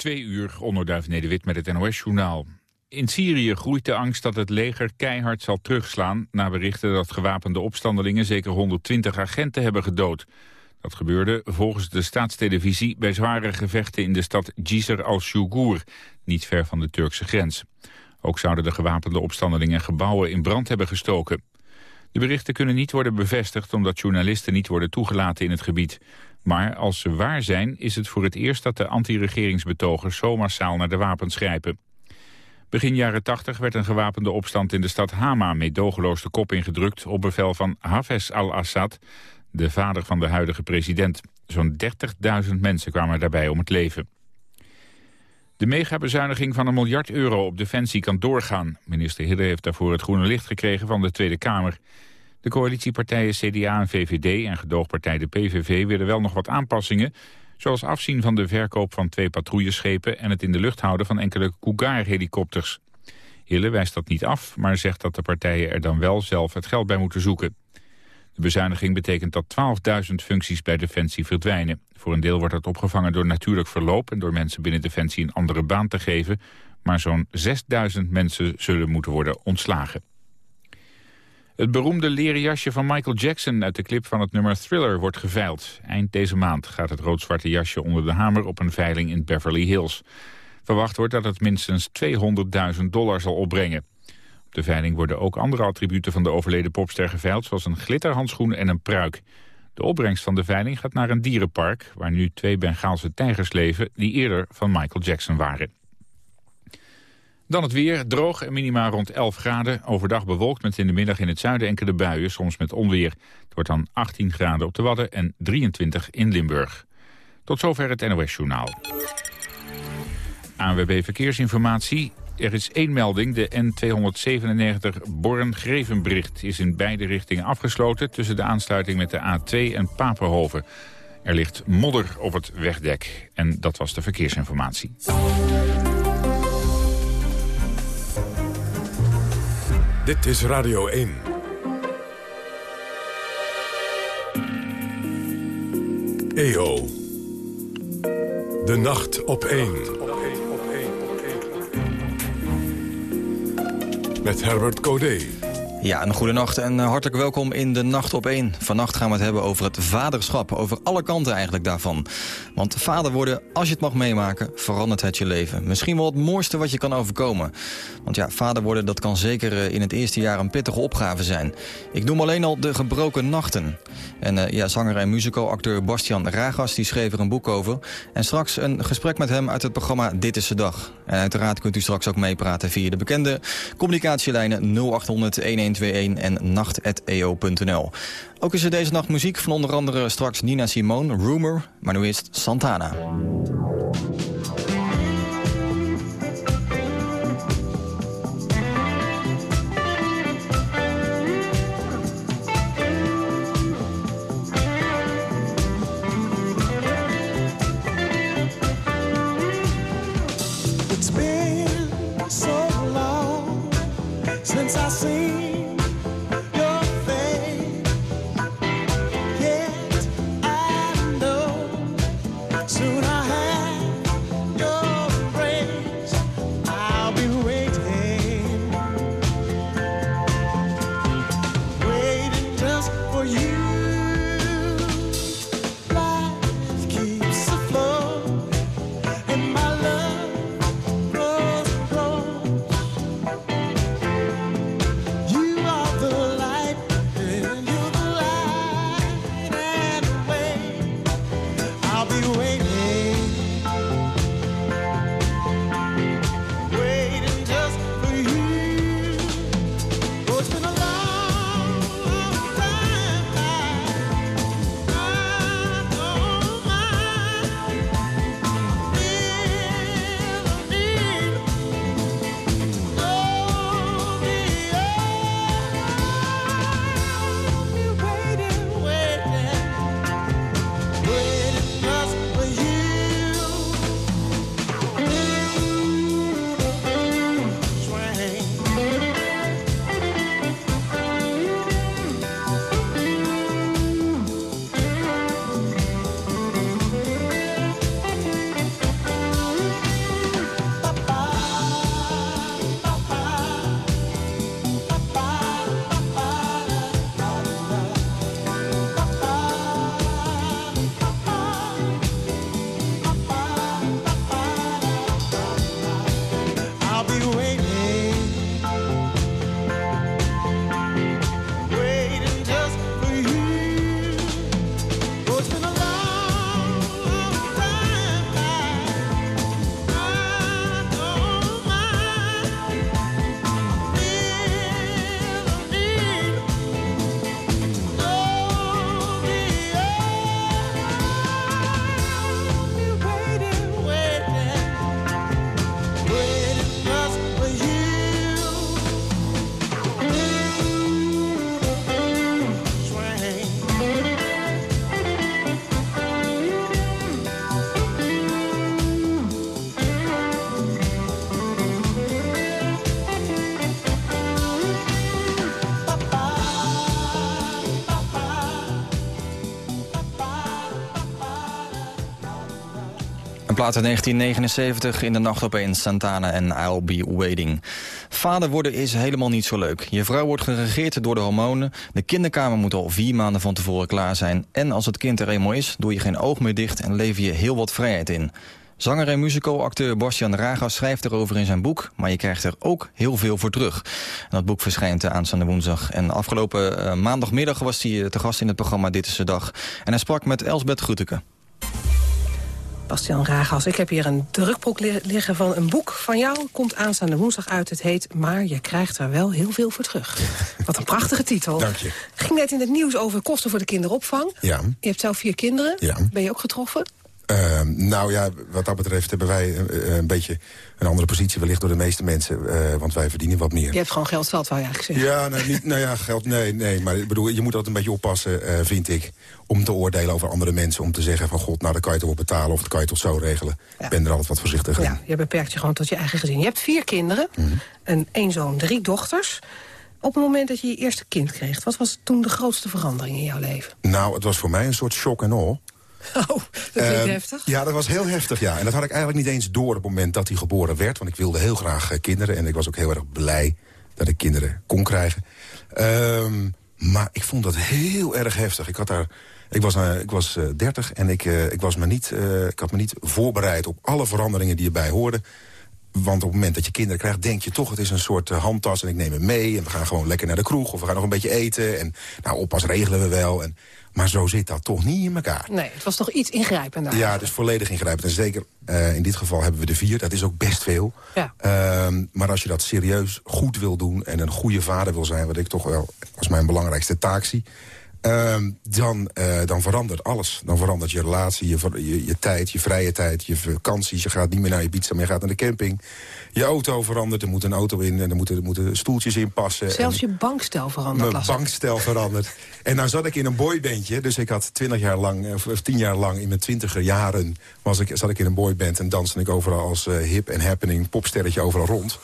Twee uur, onderduif Nederwit met het NOS-journaal. In Syrië groeit de angst dat het leger keihard zal terugslaan... na berichten dat gewapende opstandelingen zeker 120 agenten hebben gedood. Dat gebeurde volgens de staatstelevisie bij zware gevechten in de stad Jisr al-Shugur, niet ver van de Turkse grens. Ook zouden de gewapende opstandelingen gebouwen in brand hebben gestoken. De berichten kunnen niet worden bevestigd omdat journalisten niet worden toegelaten in het gebied. Maar als ze waar zijn, is het voor het eerst dat de anti-regeringsbetogers zo massaal naar de wapens grijpen. Begin jaren 80 werd een gewapende opstand in de stad Hama meedogenloos de kop ingedrukt op bevel van Hafez al-Assad, de vader van de huidige president. Zo'n 30.000 mensen kwamen daarbij om het leven. De megabezuiniging van een miljard euro op defensie kan doorgaan. Minister Hidde heeft daarvoor het groene licht gekregen van de Tweede Kamer. De coalitiepartijen CDA en VVD en gedoogpartij de PVV willen wel nog wat aanpassingen... zoals afzien van de verkoop van twee patrouilleschepen... en het in de lucht houden van enkele Cougar-helikopters. Hille wijst dat niet af, maar zegt dat de partijen er dan wel zelf het geld bij moeten zoeken. De bezuiniging betekent dat 12.000 functies bij Defensie verdwijnen. Voor een deel wordt dat opgevangen door natuurlijk verloop... en door mensen binnen Defensie een andere baan te geven. Maar zo'n 6.000 mensen zullen moeten worden ontslagen. Het beroemde leren jasje van Michael Jackson uit de clip van het nummer Thriller wordt geveild. Eind deze maand gaat het rood-zwarte jasje onder de hamer op een veiling in Beverly Hills. Verwacht wordt dat het minstens 200.000 dollar zal opbrengen. Op de veiling worden ook andere attributen van de overleden popster geveild... zoals een glitterhandschoen en een pruik. De opbrengst van de veiling gaat naar een dierenpark... waar nu twee Bengaalse tijgers leven die eerder van Michael Jackson waren. Dan het weer, droog en minima rond 11 graden. Overdag bewolkt met in de middag in het zuiden enkele buien, soms met onweer. Het wordt dan 18 graden op de Wadden en 23 in Limburg. Tot zover het NOS Journaal. ANWB Verkeersinformatie. Er is één melding. De N297 Born-Grevenbricht is in beide richtingen afgesloten... tussen de aansluiting met de A2 en Papenhoven. Er ligt modder op het wegdek. En dat was de verkeersinformatie. Dit is Radio 1. EO. De nacht op 1. Met Herbert Codé. Ja, een goede nacht en eh, hartelijk welkom in de Nacht op 1. Vannacht gaan we het hebben over het vaderschap, over alle kanten eigenlijk daarvan. Want vader worden, als je het mag meemaken, verandert het je leven. Misschien wel het mooiste wat je kan overkomen. Want ja, vader worden, dat kan zeker eh, in het eerste jaar een pittige opgave zijn. Ik noem alleen al de gebroken nachten. En uh, ja, zanger en musical-acteur Bastian Ragas die schreef er een boek over. En straks een gesprek met hem uit het programma Dit is de Dag. En uiteraard kunt u straks ook meepraten via de bekende communicatielijnen 0800 1121 en nacht.eo.nl. Ook is er deze nacht muziek van onder andere straks Nina Simone, Rumor, maar nu eerst Santana. Plaat uit 1979 in de nacht opeens Santana en I'll Be Waiting. Vader worden is helemaal niet zo leuk. Je vrouw wordt geregeerd door de hormonen. De kinderkamer moet al vier maanden van tevoren klaar zijn. En als het kind er eenmaal is, doe je geen oog meer dicht... en lever je heel wat vrijheid in. Zanger en musical-acteur Bastian Raga schrijft erover in zijn boek... maar je krijgt er ook heel veel voor terug. Dat boek verschijnt aanstaande woensdag. En afgelopen uh, maandagmiddag was hij te gast in het programma Dit is de Dag. En hij sprak met Elsbeth Groeteke. Bastian Ragas, ik heb hier een drukboek liggen van een boek van jou. Komt aanstaande woensdag uit. Het heet Maar je krijgt er wel heel veel voor terug. Wat een prachtige titel. Dank je. Ging net in het nieuws over kosten voor de kinderopvang. Ja. Je hebt zelf vier kinderen. Ja. Ben je ook getroffen? Uh, nou ja, wat dat betreft hebben wij uh, een beetje een andere positie wellicht door de meeste mensen. Uh, want wij verdienen wat meer. Je hebt gewoon geld zat, wou je eigenlijk zeggen. Ja, nou, niet, nou ja, geld, nee, nee. Maar ik bedoel, je moet altijd een beetje oppassen, vind ik. Om te oordelen over andere mensen. Om te zeggen van, god, nou, dan kan je toch wel betalen. Of dat kan je toch zo regelen. Ja. Ik ben er altijd wat voorzichtiger ja, Je beperkt je gewoon tot je eigen gezin. Je hebt vier kinderen. Mhm. Een één zoon, drie dochters. Op het moment dat je je eerste kind kreeg... wat was toen de grootste verandering in jouw leven? Nou, het was voor mij een soort shock en all. Oh, dat klinkt uh, heftig. Ja, dat was heel heftig, ja. En dat had ik eigenlijk niet eens door op het moment dat hij geboren werd. Want ik wilde heel graag uh, kinderen. En ik was ook heel erg blij dat ik kinderen kon krijgen. Um, maar ik vond dat heel erg heftig. Ik, had daar, ik was, uh, ik was 30 en ik, ik, was me niet, ik had me niet voorbereid op alle veranderingen die erbij hoorden. Want op het moment dat je kinderen krijgt, denk je toch... het is een soort handtas en ik neem hem mee... en we gaan gewoon lekker naar de kroeg of we gaan nog een beetje eten... en nou, oppas regelen we wel... En, maar zo zit dat toch niet in elkaar. Nee, het was toch iets ingrijpender. Ja, het is volledig ingrijpend. En zeker uh, in dit geval hebben we de vier. Dat is ook best veel. Ja. Uh, maar als je dat serieus goed wil doen... en een goede vader wil zijn... wat ik toch wel als mijn belangrijkste taak zie... Uh, dan, uh, dan verandert alles. Dan verandert je relatie, je, je, je, tijd, je vrije tijd, je vakanties. Je gaat niet meer naar je pizza, maar je gaat naar de camping. Je auto verandert, er moet een auto in en er moeten, er moeten stoeltjes in passen. Zelfs je bankstel verandert. Mijn bankstel verandert. En nou zat ik in een boybandje, dus ik had twintig jaar lang, of tien jaar lang in mijn twintiger jaren was ik, zat ik in een boyband en danste ik overal als uh, hip en happening popsterretje overal rond.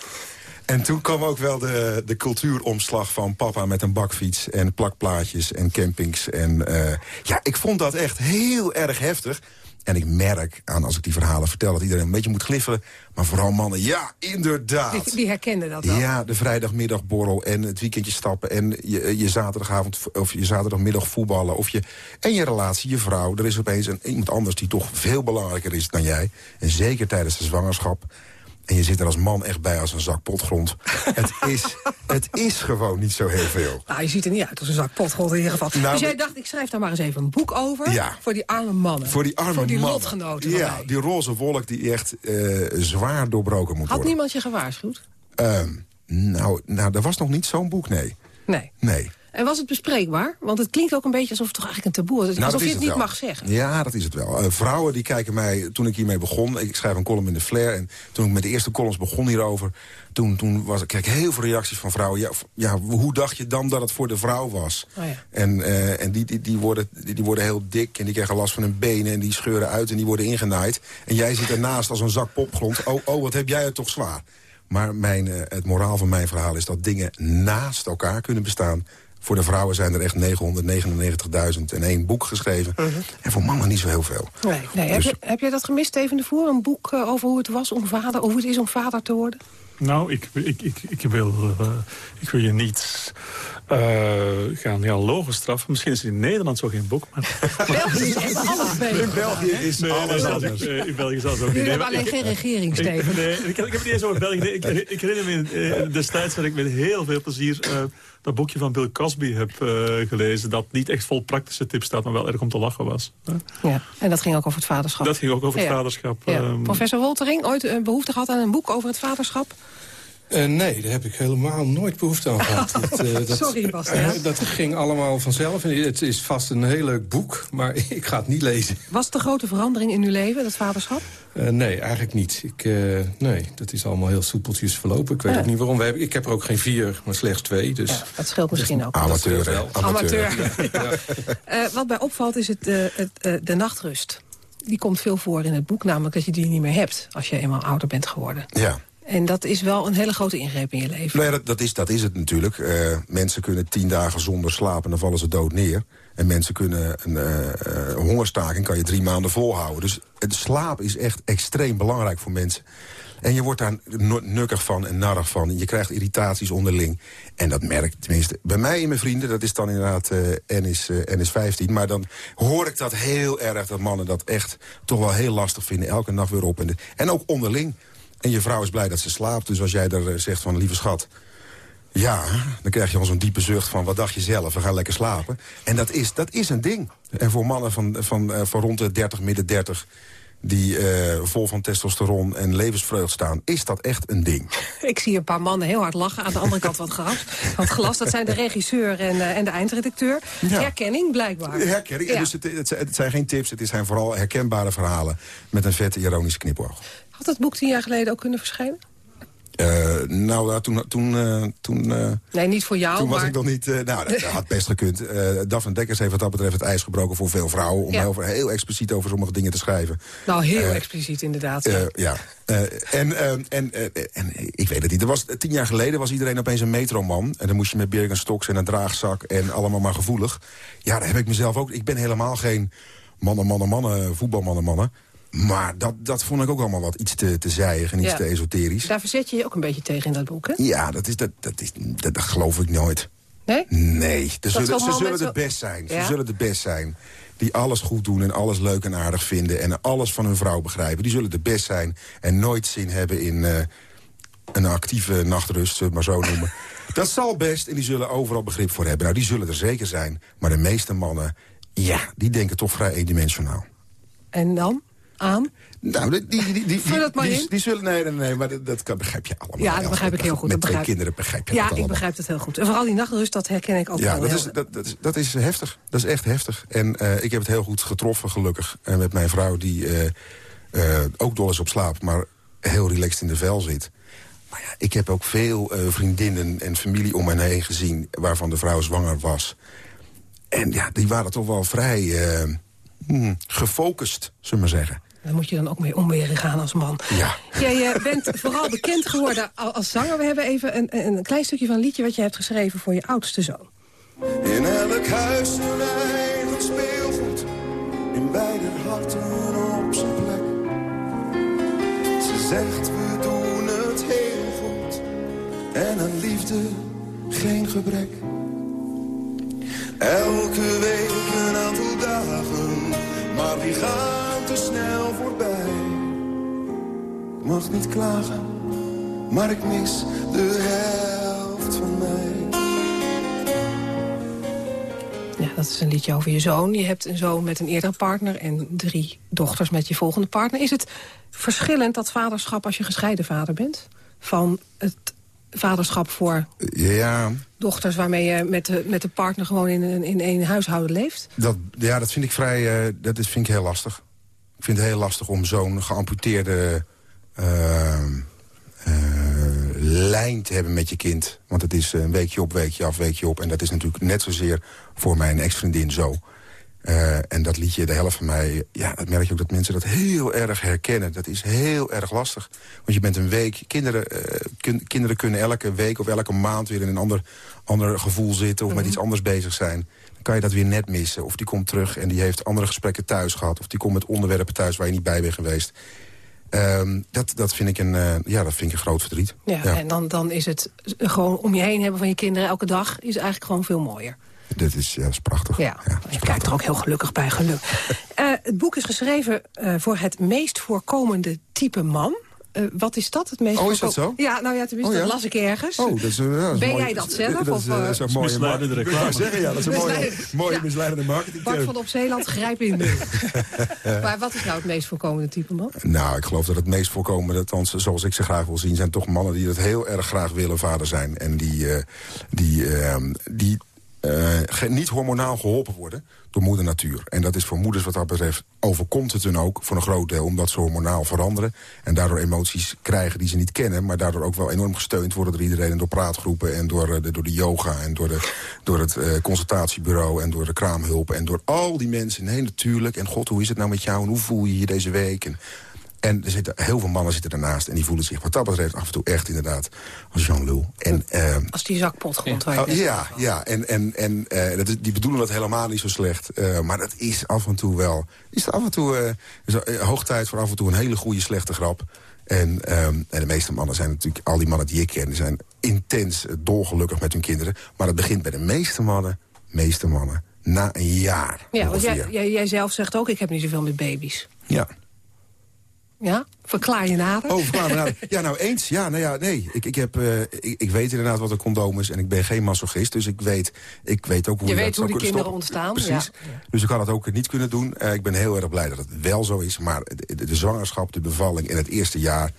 En toen kwam ook wel de, de cultuuromslag van papa met een bakfiets... en plakplaatjes en campings. En uh, ja, ik vond dat echt heel erg heftig. En ik merk aan als ik die verhalen vertel... dat iedereen een beetje moet gliffelen. Maar vooral mannen, ja, inderdaad. Die, die herkenden dat wel. Ja, de vrijdagmiddagborrel en het weekendje stappen... en je, je zaterdagavond of je zaterdagmiddag voetballen. Of je, en je relatie, je vrouw. Er is opeens een, iemand anders die toch veel belangrijker is dan jij. En zeker tijdens de zwangerschap. En je zit er als man echt bij als een zak potgrond. het, is, het is gewoon niet zo heel veel. Nou, je ziet er niet uit als een zak potgrond in ieder geval. Nou, dus jij dacht, ik schrijf daar maar eens even een boek over... Ja. voor die arme mannen. Voor die arme Voor die mannen. lotgenoten Ja, mij. die roze wolk die echt uh, zwaar doorbroken moet Had worden. niemand je gewaarschuwd? Uh, nou, nou, er was nog niet zo'n boek, nee. Nee. Nee. En was het bespreekbaar? Want het klinkt ook een beetje alsof het toch eigenlijk een taboe is. Nou, alsof je het niet mag zeggen. Ja, dat is het wel. Uh, vrouwen die kijken mij, toen ik hiermee begon... ik schrijf een column in de Flair... en toen ik met de eerste columns begon hierover... toen, toen was, kreeg ik heel veel reacties van vrouwen. Ja, ja, hoe dacht je dan dat het voor de vrouw was? Oh ja. En, uh, en die, die, die, worden, die, die worden heel dik en die krijgen last van hun benen... en die scheuren uit en die worden ingenaaid. En jij zit ernaast als een zak popgrond. Oh, oh wat heb jij het toch zwaar. Maar mijn, uh, het moraal van mijn verhaal is dat dingen naast elkaar kunnen bestaan... Voor de vrouwen zijn er echt 999.000 en één boek geschreven. Mhm. Uh -huh. En voor mannen niet zo heel veel. Nee, nee. Dus... Heb, je, heb jij dat gemist, Steven de Voer? Een boek uh, over hoe het was om vader, hoe het is om vader te worden? Nou, ik, ik, ik, ik, wil, uh, ik wil je niet uh, gaan ja, logen straffen. Misschien is het in Nederland zo geen boek. Maar... België is alles beter. In België is nee, alles nee, anders. In België zelfs ook niet. Jullie hebben alleen geen regering, Steven. Nee, ik, ik heb het niet eens over België. Ik, ik herinner me uh, destijds dat ik met heel veel plezier... Uh, dat boekje van Bill Cosby heb uh, gelezen... dat niet echt vol praktische tips staat, maar wel erg om te lachen was. Ja, en dat ging ook over het vaderschap. Dat ging ook over het vaderschap. Ja. Um... Professor Woltering, ooit een behoefte gehad aan een boek over het vaderschap? Uh, nee, daar heb ik helemaal nooit behoefte aan gehad. dat, uh, dat, Sorry, Bastiaan. Uh, dat ging allemaal vanzelf. En het is vast een heel leuk boek, maar ik ga het niet lezen. Was het een grote verandering in uw leven, dat vaderschap? nee, eigenlijk niet. Ik, nee, dat is allemaal heel soepeltjes verlopen. Ik weet ook niet waarom. We hebben, ik heb er ook geen vier, maar slechts twee. Dus Ja, dat scheelt misschien ook. Amateur, wel. Amateur. Amateur. Eh, wat mij opvalt is het, eh, het, eh, de nachtrust. Die komt veel voor in het boek, namelijk dat je die niet meer hebt als je eenmaal ouder bent geworden. Ja. En dat is wel een hele grote ingreep in je leven. Ja, dat, dat, is, dat is het natuurlijk. Uh, mensen kunnen tien dagen zonder slapen, dan vallen ze dood neer. En mensen kunnen een uh, hongerstaking, kan je drie maanden volhouden. Dus het slaap is echt extreem belangrijk voor mensen. En je wordt daar nukkig van en narrig van. Je krijgt irritaties onderling. En dat merkt tenminste bij mij en mijn vrienden. Dat is dan inderdaad uh, NS, uh, NS 15. Maar dan hoor ik dat heel erg. Dat mannen dat echt toch wel heel lastig vinden. Elke nacht weer op. En, en ook onderling. En je vrouw is blij dat ze slaapt. Dus als jij er uh, zegt van lieve schat... Ja, dan krijg je al zo'n diepe zucht van... wat dacht je zelf, we gaan lekker slapen. En dat is, dat is een ding. En voor mannen van, van, uh, van rond de 30, midden 30 die uh, vol van testosteron en levensvreugd staan, is dat echt een ding. Ik zie een paar mannen heel hard lachen. Aan de andere kant wat gras. Want glas, dat zijn de regisseur en, uh, en de eindredacteur. Ja. Herkenning, blijkbaar. Herkenning. Ja. Dus het, het, het, zijn geen tips, het zijn vooral herkenbare verhalen... met een vette ironische knipoog. Had het boek tien jaar geleden ook kunnen verschijnen? Uh, nou, toen... toen, uh, toen uh, nee, niet voor jou, Toen was maar... ik nog niet... nou, dat had best gekund. Daphne Dekkers heeft wat dat betreft het ijs gebroken voor veel vrouwen... om ja. heel, heel, expliciet over sommige dingen te schrijven. Nou, heel expliciet inderdaad. Ja. ja. en, en, en ik weet het niet. Er was, tien jaar geleden was iedereen opeens een metroman. En dan moest je met Birkenstocks en een draagzak en allemaal maar gevoelig. Ja, daar heb ik mezelf ook... Ik ben helemaal geen mannen, mannen, mannen, voetbalmannen, mannen. Maar dat, dat vond ik ook allemaal wat iets te, te zijig en iets ja. te esoterisch. Daar verzet je je ook een beetje tegen in dat boek, hè? Ja, dat, is, dat, dat, is, dat, dat geloof ik nooit. Nee? Nee, ze zullen, ze zullen de best zijn. Ja? Ze zullen de best zijn. Die alles goed doen en alles leuk en aardig vinden... en alles van hun vrouw begrijpen. Die zullen de best zijn en nooit zin hebben in uh, een actieve nachtrust, zullen maar zo noemen. dat zal best en die zullen overal begrip voor hebben. Nou, die zullen er zeker zijn. Maar de meeste mannen, ja, die denken toch vrij eendimensionaal. En dan? Aan? Nou, die, die, die, die, Vul dat maar die, in. die zullen, nee, nee, nee, maar dat, dat kan, begrijp je allemaal. Ja, dat begrijp ik heel goed. Met twee kinderen begrijp je ja, dat allemaal. ik begrijp het heel goed. En vooral die nachtrust, dat herken ik ook ja, wel dat heel is, dat, dat, is, dat is heftig. Dat is echt heftig. En uh, ik heb het heel goed getroffen, gelukkig. En met mijn vrouw, die uh, uh, ook dol is op slaap... maar heel relaxed in de vel zit. Maar ja, ik heb ook veel vriendinnen en familie om me heen gezien... waarvan de vrouw zwanger was. En ja, die waren toch wel vrij hmm, gefocust, zullen we maar zeggen. Daar moet je dan ook mee omweren gaan als man. Ja. Jij uh, bent vooral bekend geworden als zanger. We hebben even een, een klein stukje van een liedje wat je hebt geschreven voor je oudste zoon. In elk huis een eigen speelgoed. In beide harten op zijn plek. Ze zegt we doen het heel goed. En aan liefde geen gebrek. Elke week een aantal dagen. Maar die gaan te snel voorbij. Ik mag niet klagen, maar ik mis de helft van mij. Ja, dat is een liedje over je zoon. Je hebt een zoon met een eerdere partner en drie dochters met je volgende partner. Is het verschillend, dat vaderschap, als je gescheiden vader bent? Van het vaderschap voor ja. dochters waarmee je met de, met de partner gewoon in een, in een huishouden leeft? Dat, ja, dat vind ik vrij, uh, dat is, vind ik heel lastig. Ik vind het heel lastig om zo'n geamputeerde uh, uh, lijn te hebben met je kind. Want het is een weekje op, weekje af, weekje op. En dat is natuurlijk net zozeer voor mijn ex-vriendin zo. Uh, en dat liedje, de helft van mij, ja, dat merk je ook dat mensen dat heel erg herkennen. Dat is heel erg lastig. Want je bent een week, kinderen, uh, kun, kinderen kunnen elke week of elke maand weer in een ander, ander gevoel zitten... of mm -hmm. met iets anders bezig zijn. Dan kan je dat weer net missen. Of die komt terug en die heeft andere gesprekken thuis gehad. Of die komt met onderwerpen thuis waar je niet bij bent geweest. Um, dat, dat, vind ik een, uh, ja, dat vind ik een groot verdriet. Ja, ja. en dan, dan is het gewoon om je heen hebben van je kinderen elke dag... is eigenlijk gewoon veel mooier. Dit is, ja, is prachtig. Ja, ja je kijkt er ook heel gelukkig bij, geluk. uh, het boek is geschreven uh, voor het meest voorkomende type man. Uh, wat is dat? Het meest oh, is dat zo? Ja, nou ja, tenminste, oh, ja? dat las ik ergens. Oh, dat is, uh, dat is ben mooi, jij dat zelf? Dat is, uh, is mooie misleidende reclame. zeggen, ja, dat is een mooie, mooie ja. misleidende marketing. Bart van op Zeeland, grijp in nu. maar wat is nou het meest voorkomende type man? Nou, ik geloof dat het meest voorkomende, althans, zoals ik ze graag wil zien... zijn toch mannen die het heel erg graag willen vader zijn. En die, die, die uh, niet hormonaal geholpen worden door moeder natuur. En dat is voor moeders wat dat betreft overkomt het hun ook voor een groot deel... omdat ze hormonaal veranderen en daardoor emoties krijgen die ze niet kennen... maar daardoor ook wel enorm gesteund worden door iedereen... en door praatgroepen en door de, door de yoga en door, de, door het uh, consultatiebureau... en door de kraamhulp en door al die mensen. Nee, natuurlijk. En god, hoe is het nou met jou en hoe voel je je deze week? En, En er zitten, heel veel mannen zitten ernaast en die voelen zich wat dat betreft af en toe echt inderdaad als Jean Lul. En, ehm, Als die zakpotgrond waar je Oh, ja, ja, en, en, en eh, dat is, die bedoelen dat helemaal niet zo slecht. Eh, maar dat is af en toe wel... Is af en toe eh, is, hoog tijd voor af en toe een hele goede slechte grap. En, ehm, en de meeste mannen zijn natuurlijk... Al die mannen die ik ken, die zijn intens dolgelukkig met hun kinderen. Maar het begint bij de meeste mannen, meeste mannen, na een jaar Ja, want jij, jij, jij zelf zegt ook, ik heb niet zoveel met baby's. Ja. Ja? Verklaar je nader? Oh, verklaar me nou. Ja, nou eens. Ja, nou ja, nee. Ik, ik, heb, eh, ik, ik weet inderdaad wat een condoom is en ik ben geen masochist. Dus ik weet, ik weet ook hoe Je je, weet hoe die kinderen stoppen. ontstaan, Precies. ja. Dus ik had het ook niet kunnen doen. Eh, ik ben heel erg blij dat het wel zo is. Maar de, de, de zwangerschap, de bevalling in het eerste jaar...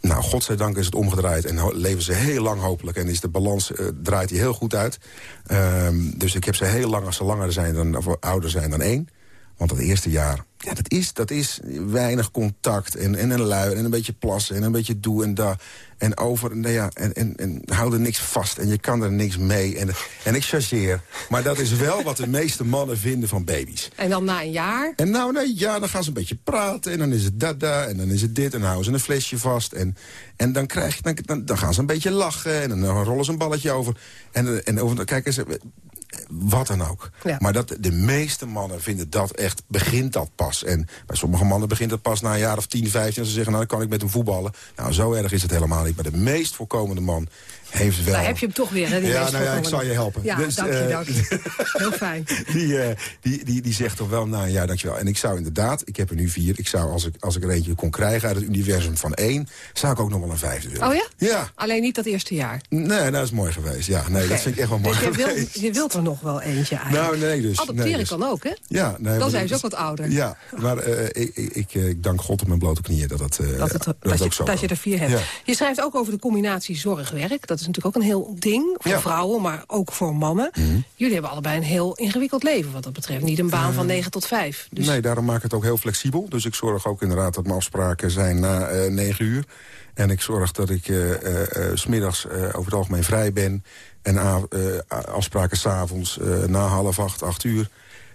Nou, godzijdank is het omgedraaid en leven ze heel lang hopelijk. En is de balans eh, draait die heel goed uit. Ehm, dus ik heb ze heel lang als ze langer zijn dan, of ouder zijn dan één. Want dat eerste jaar, ja, dat is, dat is weinig contact. En, en een lui en een beetje plassen en een beetje doe en da. En over, nou ja, en, en, en hou er niks vast. En je kan er niks mee. En, en ik chargeer. Maar dat is wel wat de meeste mannen vinden van baby's. En dan na een jaar? En nou, nee, ja, dan gaan ze een beetje praten. En dan is het dada. En dan is het dit. En dan houden ze een flesje vast. En, en dan, krijg je, dan, dan, dan gaan ze een beetje lachen. En dan rollen ze een balletje over. En, en over, kijk eens, wat dan ook. Ja. Maar dat, de meeste mannen vinden dat echt, begint dat pas. En bij sommige mannen begint dat pas na een jaar of 10, 15. En ze zeggen, nou, dan kan ik met hem voetballen. Nou, zo erg is het helemaal niet. Maar de meest voorkomende man heeft wel... Daar heb je hem toch weer, hè? die Ja, nou ja, ik zal je helpen. Ja, Dus, dank je, eh, dank je. Heel fijn. Die, eh, die, die, die zegt toch wel, nou ja, dankjewel. En ik zou inderdaad, ik heb er nu vier... ik zou, als ik, als ik er eentje kon krijgen uit het universum van één... zou ik ook nog wel een vijfde willen. Oh ja? Ja. Alleen niet dat eerste jaar. Nee, dat is mooi geweest. Ja, nee, dat vind ik echt wel mooi Dus je geweest. wilt, je wilt er nog wel eentje eigenlijk. Nou, nee, dus. Adopteren nee, dus. kan ook, hè? Ja, nee, Dan zijn dat ze ook wat ouder. Ja, maar eh, ik, ik, ik, dank God op mijn blote knieën dat het, Dat, het, dat dat, het ook je, zo dat je er vier hebt. Ja. Je schrijft ook over de combinatie zorg-werk. Dat is natuurlijk ook een heel ding voor Ja. vrouwen, maar ook voor mannen. Jullie hebben allebei een heel ingewikkeld leven wat dat betreft. Niet een baan van 9 tot 5. Dus Nee, daarom maak ik het ook heel flexibel. Dus ik zorg ook inderdaad dat mijn afspraken zijn na eh 9 uur. En ik zorg dat ik eh eh, eh, smiddags eh, over het algemeen vrij ben. En eh, afspraken s'avonds uh, na half acht, acht uur.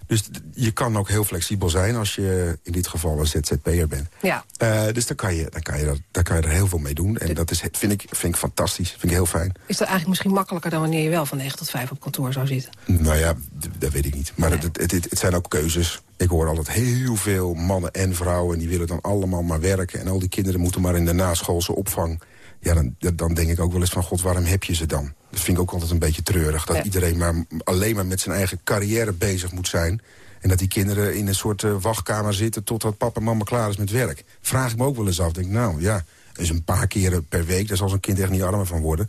Dus je kan ook heel flexibel zijn als je in dit geval een ZZP'er bent. ja. Eh, dus dan kan, je, dan, kan je dat, dan kan je er heel veel mee doen. En dat is, vind, ik, vind ik fantastisch. Vind ik heel fijn. Is dat eigenlijk misschien makkelijker dan wanneer je wel van 9 tot 5 op kantoor zou zitten? Nou ja, dat weet ik niet. Maar het, het, het, het zijn ook keuzes. Ik hoor altijd heel veel mannen en vrouwen... die willen dan allemaal maar werken... en al die kinderen moeten maar in de naschoolse opvang. Ja, dan, dan denk ik ook wel eens van... God, waarom heb je ze dan? Dat vind ik ook altijd een beetje treurig. Dat Ja. iedereen maar alleen maar met zijn eigen carrière bezig moet zijn... en dat die kinderen in een soort eh, wachtkamer zitten... totdat papa en mama klaar is met werk. Vraag ik me ook wel eens af. Denk, nou ja, eens een paar keren per week... daar zal zo'n kind echt niet armer van worden.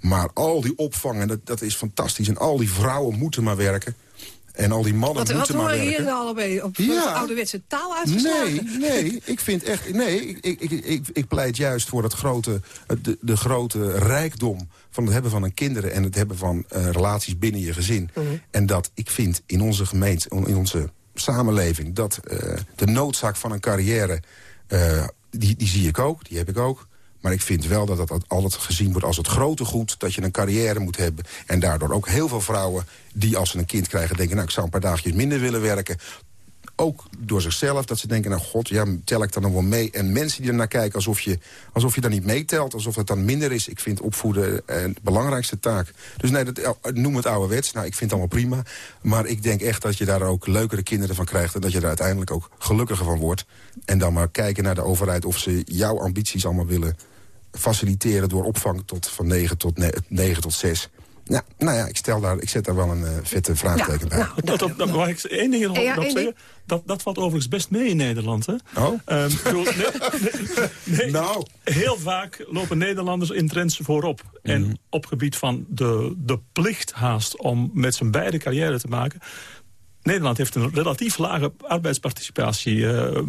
Maar al die opvang, en dat, dat is fantastisch. En al die vrouwen moeten maar werken. En al die mannen Wat, wat moeten maar hoor je werken. hier nou allebei op Ja. ouderwetse taal uitgeslagen? Nee, nee, ik vind echt... Nee, ik, ik, ik, ik, ik pleit juist voor het grote, de, de grote rijkdom... van het hebben van een kinderen en het hebben van eh, relaties binnen je gezin. Mhm. En dat ik vind in onze gemeente, in onze samenleving... dat eh, de noodzaak van een carrière, eh, die, die zie ik ook, die heb ik ook... Maar ik vind wel dat dat altijd gezien wordt als het grote goed... dat je een carrière moet hebben. En daardoor ook heel veel vrouwen die als ze een kind krijgen... denken, nou, ik zou een paar dagjes minder willen werken ook door zichzelf, dat ze denken, nou god, ja, tel ik dan nog wel mee? En mensen die ernaar kijken alsof je, alsof je dan niet meetelt, alsof het dan minder is. Ik vind opvoeden eh, de belangrijkste taak. Dus nee, dat, eh, noem het ouderwets. Nou, ik vind het allemaal prima. Maar ik denk echt dat je daar ook leukere kinderen van krijgt... en dat je daar uiteindelijk ook gelukkiger van wordt. En dan maar kijken naar de overheid of ze jouw ambities allemaal willen faciliteren... door opvang tot, van 9 tot, ne 9 tot 6. Ja, nou ja, ik, stel daar, ik zet daar wel een eh, vette vraagteken bij. nou, Dat, dat, dat mag ik één ding erop Ja, zeggen. Dat, dat valt overigens best mee in Nederland. Hè? Oh? Ehm, bedoel, nee, nee, nee. Nou. Heel vaak lopen Nederlanders in trends voorop. Mhm. En op gebied van de, de plicht haast om met z'n beide carrière te maken... Nederland heeft een relatief lage arbeidsparticipatie eh,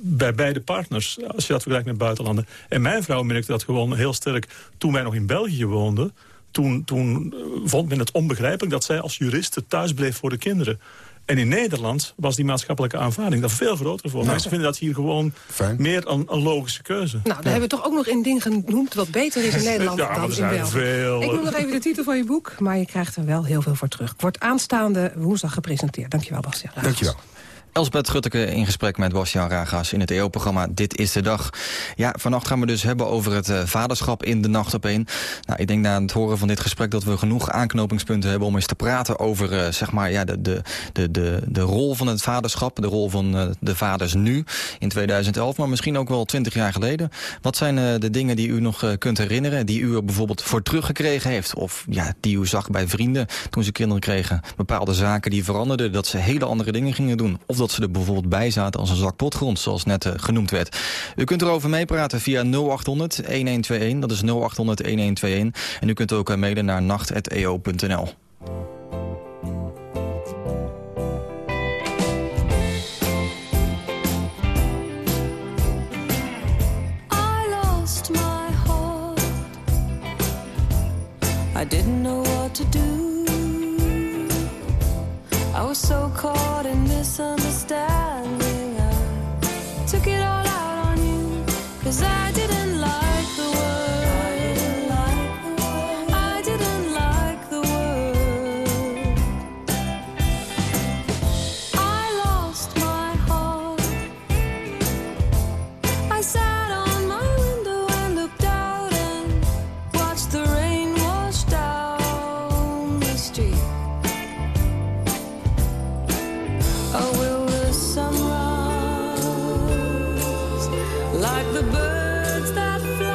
bij beide partners. Als je dat vergelijkt met buitenlanden. En mijn vrouw merkte dat gewoon heel sterk toen wij nog in België woonden. Toen, toen eh, vond men het onbegrijpelijk dat zij als juriste thuis bleef voor de kinderen. En in Nederland was die maatschappelijke aanvaarding daar veel groter voor. Mensen vinden dat hier gewoon Fijn. meer een, een logische keuze. Nou, dan hebben we toch ook nog een ding genoemd wat beter is in Nederland Ja, maar dan in zijn België. veel, Ik eh, noem nog even de titel van je boek, maar je krijgt er wel heel veel voor terug. Wordt aanstaande woensdag gepresenteerd. Dankjewel, Bastiaan. Dankjewel. Elsbeth Gutteke in gesprek met Bastiaan Ragas in het EO-programma Dit is de Dag. Ja, vannacht gaan we dus hebben over het uh, vaderschap in de nacht op één. Nou, ik denk na het horen van dit gesprek dat we genoeg aanknopingspunten hebben... om eens te praten over uh, zeg maar, ja, de, de, de, de, de rol van het vaderschap. De rol van uh, de vaders nu, in 2011, maar misschien ook wel 20 jaar geleden. Wat zijn de dingen die u nog kunt herinneren... die u er bijvoorbeeld voor teruggekregen heeft? Of ja, die u zag bij vrienden toen ze kinderen kregen? Bepaalde zaken die veranderden, dat ze hele andere dingen gingen doen. Dat ze er bijvoorbeeld bij zaten als een zak potgrond, zoals net uh, genoemd werd. U kunt erover meepraten via 0800 1121, dat is 0800 1121. En u kunt ook uh, mailen naar nacht.eo.nl. I didn't know what to do. I was so caught in misunderstanding. I took it all out on you, cause I that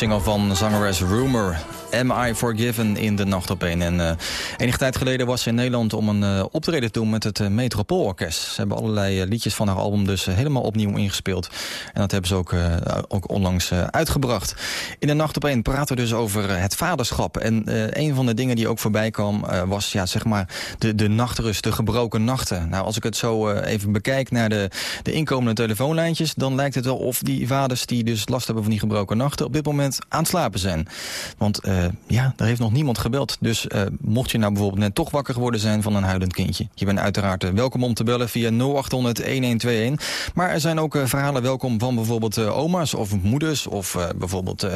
single van zangeres Rumor. Am I Forgiven in de Nacht op een. En uh, enige tijd geleden was ze in Nederland om een uh, optreden te doen met het uh, Metropoolorkest. Ze hebben allerlei liedjes van haar album dus helemaal opnieuw ingespeeld. En dat hebben ze ook, ook onlangs uitgebracht. In de Nacht op een praten we dus over het vaderschap. En een van de dingen die ook voorbij kwam was ja, zeg maar de, de nachtrust, de gebroken nachten. Nou, als ik het zo even bekijk naar de, de inkomende telefoonlijntjes... dan lijkt het wel of die vaders die dus last hebben van die gebroken nachten... op dit moment aan het slapen zijn. Want uh, ja, er heeft nog niemand gebeld. Dus uh, mocht je nou bijvoorbeeld net toch wakker geworden zijn van een huilend kindje. Je bent uiteraard uh, welkom om te bellen via 0800-1121. Maar er zijn ook verhalen welkom van bijvoorbeeld oma's of moeders... of bijvoorbeeld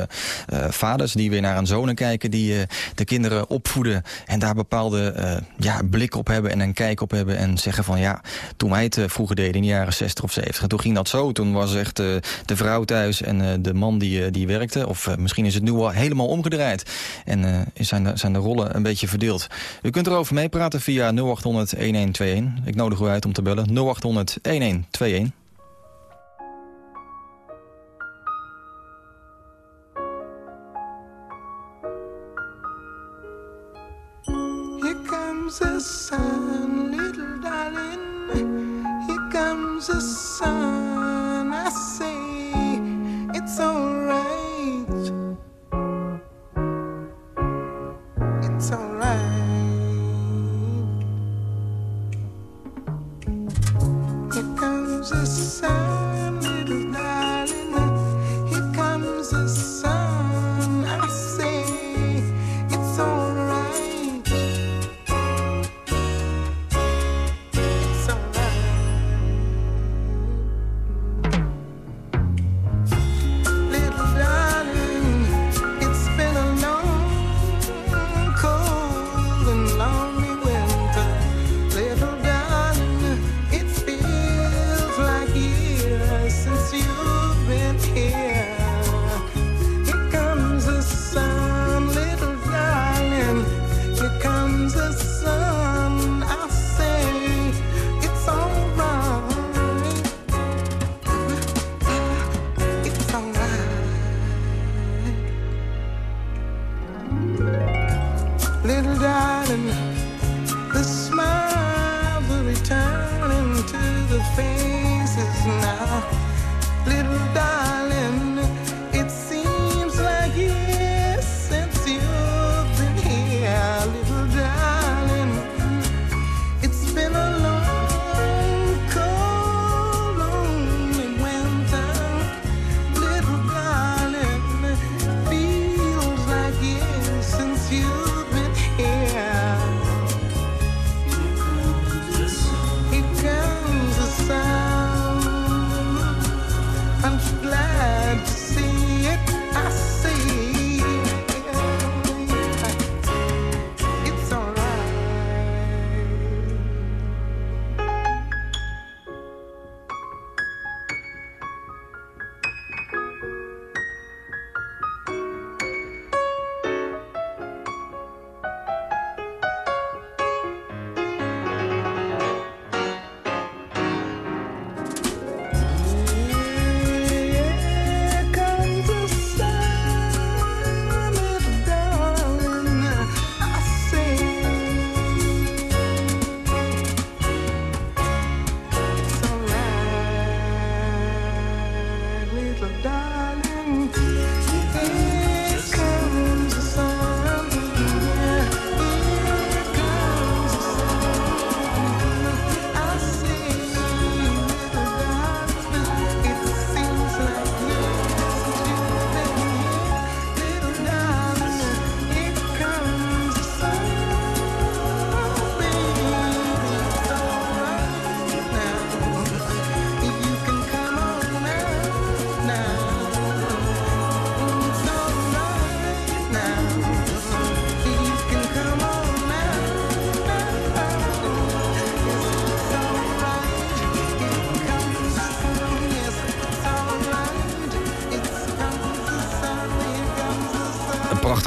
vaders die weer naar een zonen kijken... die de kinderen opvoeden en daar bepaalde ja, blik op hebben... en een kijk op hebben en zeggen van... ja, toen wij het vroeger deden in de jaren 60 of 70... toen ging dat zo, toen was echt de vrouw thuis en de man die, die werkte. Of misschien is het nu al helemaal omgedraaid. En eh, zijn, de, zijn de rollen een beetje verdeeld. U kunt erover meepraten via 0800-1121. Ik nodig u uit om te bellen. 0800-1121. Here comes the sun, little darling. Here comes the sun.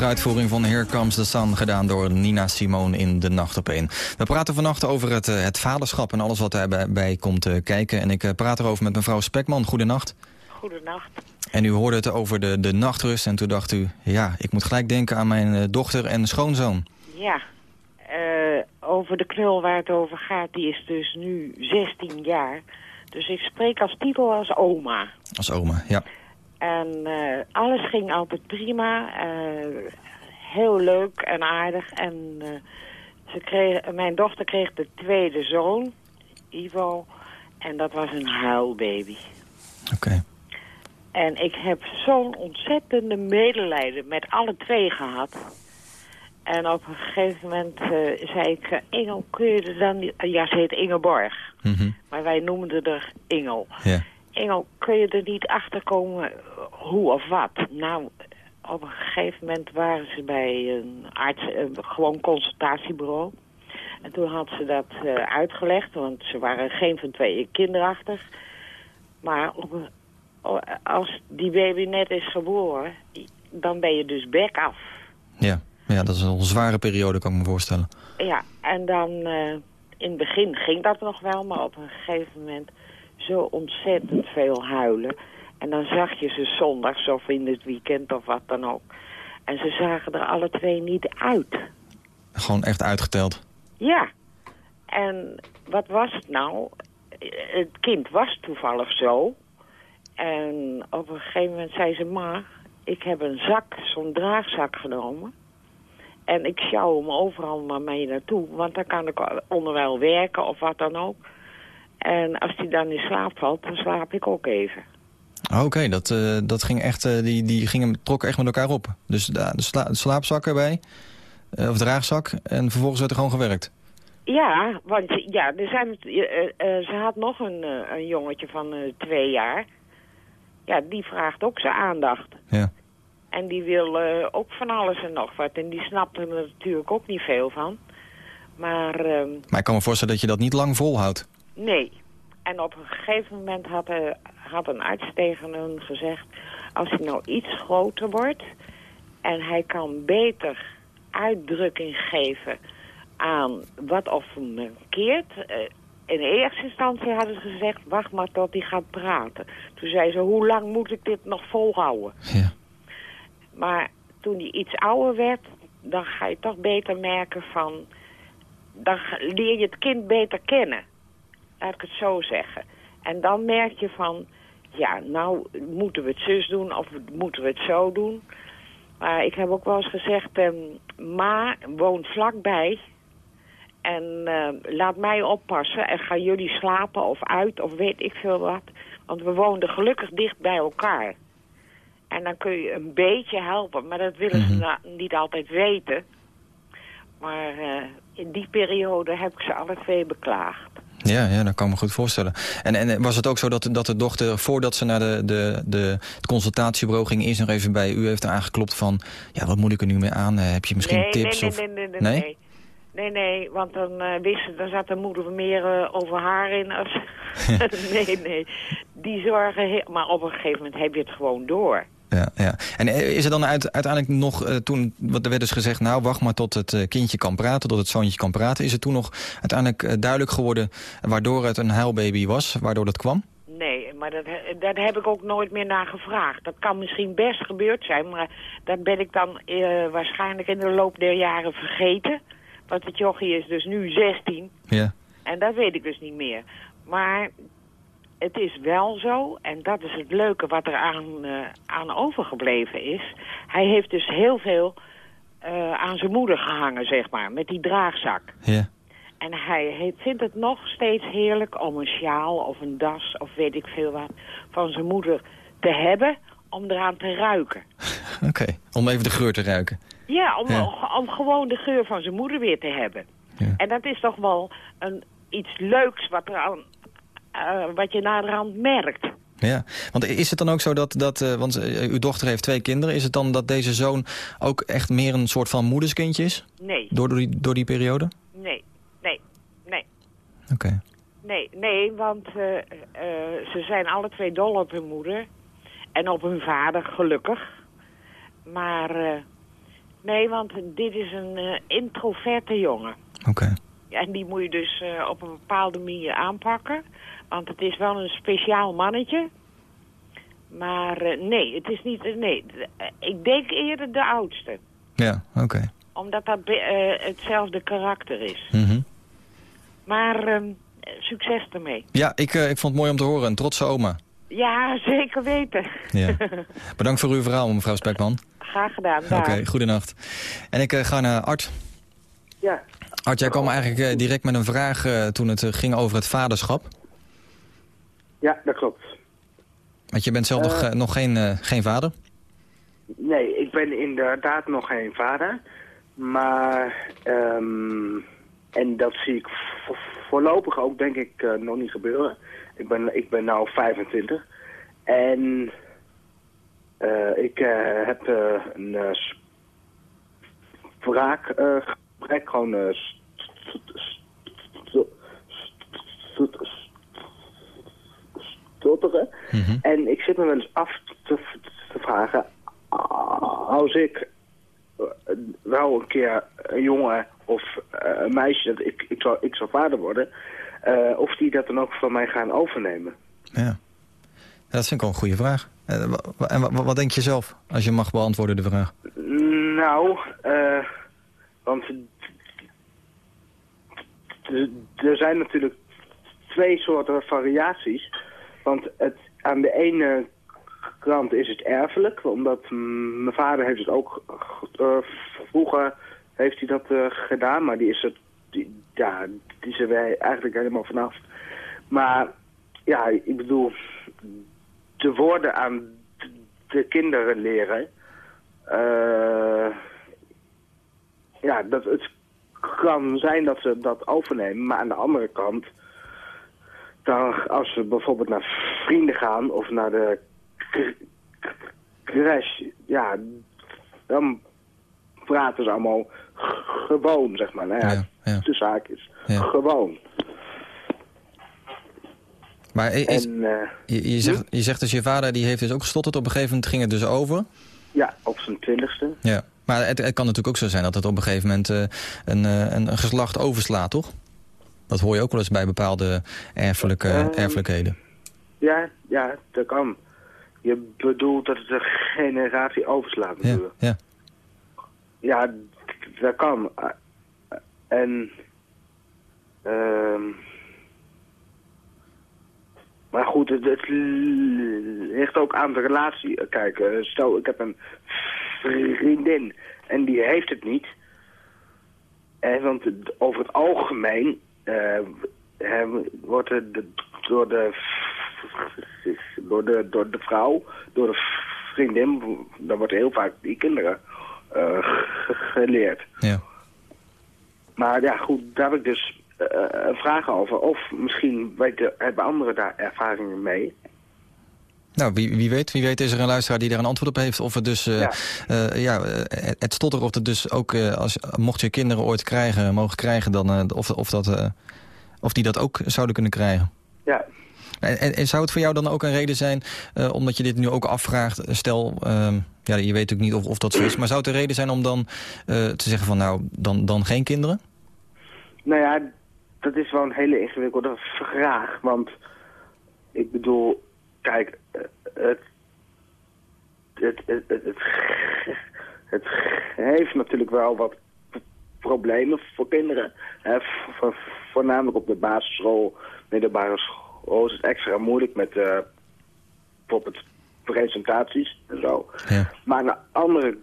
Uitvoering van Here Comes the Sun... gedaan door Nina Simone in De Nacht op 1. We praten vannacht over het, eh, het vaderschap en alles wat daarbij bij komt eh, kijken. En ik eh, praat erover met mevrouw Spekman. Goedenacht. Goedenacht. En u hoorde het over de, de nachtrust en toen dacht u... ja, ik moet gelijk denken aan mijn dochter en schoonzoon. Ja, over de knul waar het over gaat, die is dus nu 16 jaar. Dus ik spreek als titel als oma. Als oma, ja. En eh, alles ging altijd prima. eh, heel leuk en aardig. En eh, ze kreeg, mijn dochter kreeg de tweede zoon, Ivo. En dat was een huilbaby. Oké. En ik heb zo'n ontzettende medelijden met alle twee gehad. En op een gegeven moment zei ik, Engel, kun je er dan niet... Ja, ze heet Ingeborg. Mhm. Maar wij noemden er Engel. Ja. Engel, kun je er niet achter komen hoe of wat? Nou, op een gegeven moment waren ze bij een arts, een gewoon consultatiebureau. En toen had ze dat eh, uitgelegd, want ze waren geen van tweeën kinderachtig. Maar op een- o- als die baby net is geboren, dan ben je dus bek af. Ja, ja dat is een zware periode, kan ik me voorstellen. Ja, en dan eh, in het begin ging dat nog wel, maar op een gegeven moment zo ontzettend veel huilen. En dan zag je ze zondags of in het weekend of wat dan ook. En ze zagen er alle twee niet uit. Gewoon echt uitgeteld. Ja. En wat was het nou? Het kind was toevallig zo. En op een gegeven moment zei ze... Ma, ik heb een zak, zo'n draagzak genomen. En ik sjouw hem overal maar mee naartoe. Want dan kan ik onderwijl werken of wat dan ook. En als die dan in slaap valt, dan slaap ik ook even. Ah, Oké, dat, eh, dat ging echt, eh, die, die gingen, trokken echt met elkaar op. Dus de, sla- de slaapzak erbij, eh, of draagzak, en vervolgens werd er gewoon gewerkt. Ja, want ja, er zijn, ze had nog een, een jongetje van twee jaar. Ja, die vraagt ook zijn aandacht. Ja. En die wil ook van alles en nog wat. En die snapt er natuurlijk ook niet veel van. Maar ehm, Maar ik kan me voorstellen dat je dat niet lang volhoudt. Nee. En op een gegeven moment had, eh, had een arts tegen hem gezegd... als hij nou iets groter wordt en hij kan beter uitdrukking geven aan wat of hem keert... eh, in eerste instantie hadden ze gezegd, wacht maar tot hij gaat praten. Toen zei ze, hoe lang moet ik dit nog volhouden? Ja. Maar toen hij iets ouder werd, dan ga je toch beter merken van... Dan leer je het kind beter kennen. Laat ik het zo zeggen. En dan merk je van... Ja, nou moeten we het zus doen of moeten we het zo doen. Maar ik heb ook wel eens gezegd... ehm, ma woont vlakbij... En eh, laat mij oppassen en gaan jullie slapen of uit of weet ik veel wat. Want we woonden gelukkig dicht bij elkaar. En dan kun je een beetje helpen, maar dat willen ze na- niet altijd weten. Maar eh, in die periode heb ik ze alle twee beklaagd. Ja, ja, dat kan ik me goed voorstellen. En, en was het ook zo dat, dat de dochter, voordat ze naar de, de, de, het consultatiebureau ging... eerst nog even bij u heeft aangeklopt van... ja, wat moet ik er nu mee aan? Eh, Heb je misschien nee, tips? nee, of... nee, nee, nee, Nee? nee. Nee, nee, want dan eh wist ze, dan zat de moeder meer eh, over haar in. Als... nee, nee. Die zorgen, maar op een gegeven moment heb je het gewoon door. Ja, ja. En eh, is er dan uit, uiteindelijk nog eh, toen... wat er werd dus gezegd, nou, wacht maar tot het eh, kindje kan praten... tot het zoontje kan praten. Is het toen nog uiteindelijk duidelijk geworden... waardoor het een huilbaby was, waardoor dat kwam? Nee, maar dat, daar heb ik ook nooit meer naar gevraagd. Dat kan misschien best gebeurd zijn, maar dat ben ik dan waarschijnlijk in de loop der jaren vergeten. Want het jochie is dus nu 16 Ja. en dat weet ik dus niet meer. Maar het is wel zo, en dat is het leuke wat er aan, eh, aan overgebleven is. Hij heeft dus heel veel eh, aan zijn moeder gehangen, zeg maar, met die draagzak. Ja. En hij vindt het nog steeds heerlijk om een sjaal of een das of weet ik veel wat van zijn moeder te hebben om eraan te ruiken. Oké, om even de geur te ruiken. Ja, om, Ja. om gewoon de geur van zijn moeder weer te hebben. Ja. En dat is toch wel een, iets leuks wat, er aan, eh, wat je naderhand merkt. Ja, want is het dan ook zo dat, dat eh, want eh, uw dochter heeft twee kinderen... is het dan dat deze zoon ook echt meer een soort van moederskindje is? Nee, Door, door, die, door die periode? nee, nee, nee. Oké. Nee, nee, want ze zijn alle twee dol op hun moeder. En op hun vader, gelukkig. Maar nee, want dit is een introverte jongen. Oké. En die moet je dus op een bepaalde manier aanpakken. Want het is wel een speciaal mannetje. Maar eh, nee, het is niet... nee, eh, ik denk eerder de oudste. Ja, oké. Omdat dat eh, hetzelfde karakter is. Mhm. Maar ehm, succes ermee. Ja, ik, eh, ik vond het mooi om te horen. Een trotse oma. Ja, zeker weten. Ja. Bedankt voor uw verhaal, mevrouw Spekman. Graag gedaan. Oké, goedenacht. En ik eh, ga naar Art. Ja, Art, jij kwam eigenlijk eh, direct met een vraag eh, toen het eh, ging over het vaderschap. Ja, dat klopt. Want je bent zelf nog, eh, nog geen, eh, geen vader. Nee, ik ben inderdaad nog geen vader. Maar, ehm, en dat zie ik vo- voorlopig ook denk ik eh, nog niet gebeuren. Ik ben, ik ben nu 25. En eh, ik eh, heb eh, een spraakgebrek, gewoon stotteren. En ik zit me wel eens af te, te vragen, als ik eh, wel een keer een jongen of eh, een meisje, dat ik, ik, zal, ik zal vader worden, eh, of die dat dan ook van mij gaan overnemen. Ja. Dat vind ik wel een goede vraag. En wa- wat denk je zelf, als je mag beantwoorden de vraag? Nou, want er zijn natuurlijk twee soorten variaties. Want het, aan de ene kant is het erfelijk, omdat mijn vader heeft het ook eh, vroeger heeft hij dat eh, gedaan, maar die is het, die, ja, die zijn wij eigenlijk helemaal vanaf. Maar ja, ik bedoel, de woorden aan de kinderen leren, eh, ja, dat het kan zijn dat ze dat overnemen, maar aan de andere kant, dan als ze bijvoorbeeld naar vrienden gaan of naar de crash, ja, dan praten ze allemaal gewoon, zeg maar. Nou ja, de zaak is gewoon. Maar is, En eh, je, je, zegt, je zegt dus je vader die heeft dus ook gestotterd. Op een gegeven moment ging het dus over. ja, op zijn twintigste. Ja. Maar het, het kan natuurlijk ook zo zijn dat het op een gegeven moment eh, een, eh, een, een geslacht overslaat, toch? Dat hoor je ook wel eens bij bepaalde erfelijke, Ehm, erfelijkheden. Ja, ja, dat kan. Je bedoelt dat het een generatie overslaat natuurlijk. ja. Ja, dat kan. Eh, En... ehm maar goed, het, het ligt ook aan de relatie. Kijk, eh, stel ik heb een vriendin en die heeft het niet. En want het- over het algemeen eh, eh, wordt er de, door, de, door, de, door de vrouw, door de vriendin, dan wordt heel vaak die kinderen eh, ge- geleerd. Ja. Maar ja, goed, daar heb ik dus eh, vraag over. Of misschien weten, hebben anderen daar ervaringen mee. Nou, wie, wie weet, wie weet is er een luisteraar die daar een antwoord op heeft. Of het dus, eh, Ja. eh, ja, eh, het stotter, of het dus ook, als, mocht je kinderen ooit krijgen, mogen krijgen, dan, of, of, dat, of die dat ook zouden kunnen krijgen. Ja. En, en, en zou het voor jou dan ook een reden zijn, omdat je dit nu ook afvraagt, stel, ehm, ja, je weet ook niet of, of dat zo is, maar zou het een reden zijn om dan te zeggen van nou, dan, dan geen kinderen? Nou ja, dat is wel een hele ingewikkelde vraag. Want ik bedoel, kijk, het, het, het, het, heeft natuurlijk wel wat problemen voor kinderen. Hè, voornamelijk op de basisschool, middelbare school is het extra moeilijk met eh, bijvoorbeeld presentaties en zo. Ja. Maar aan de andere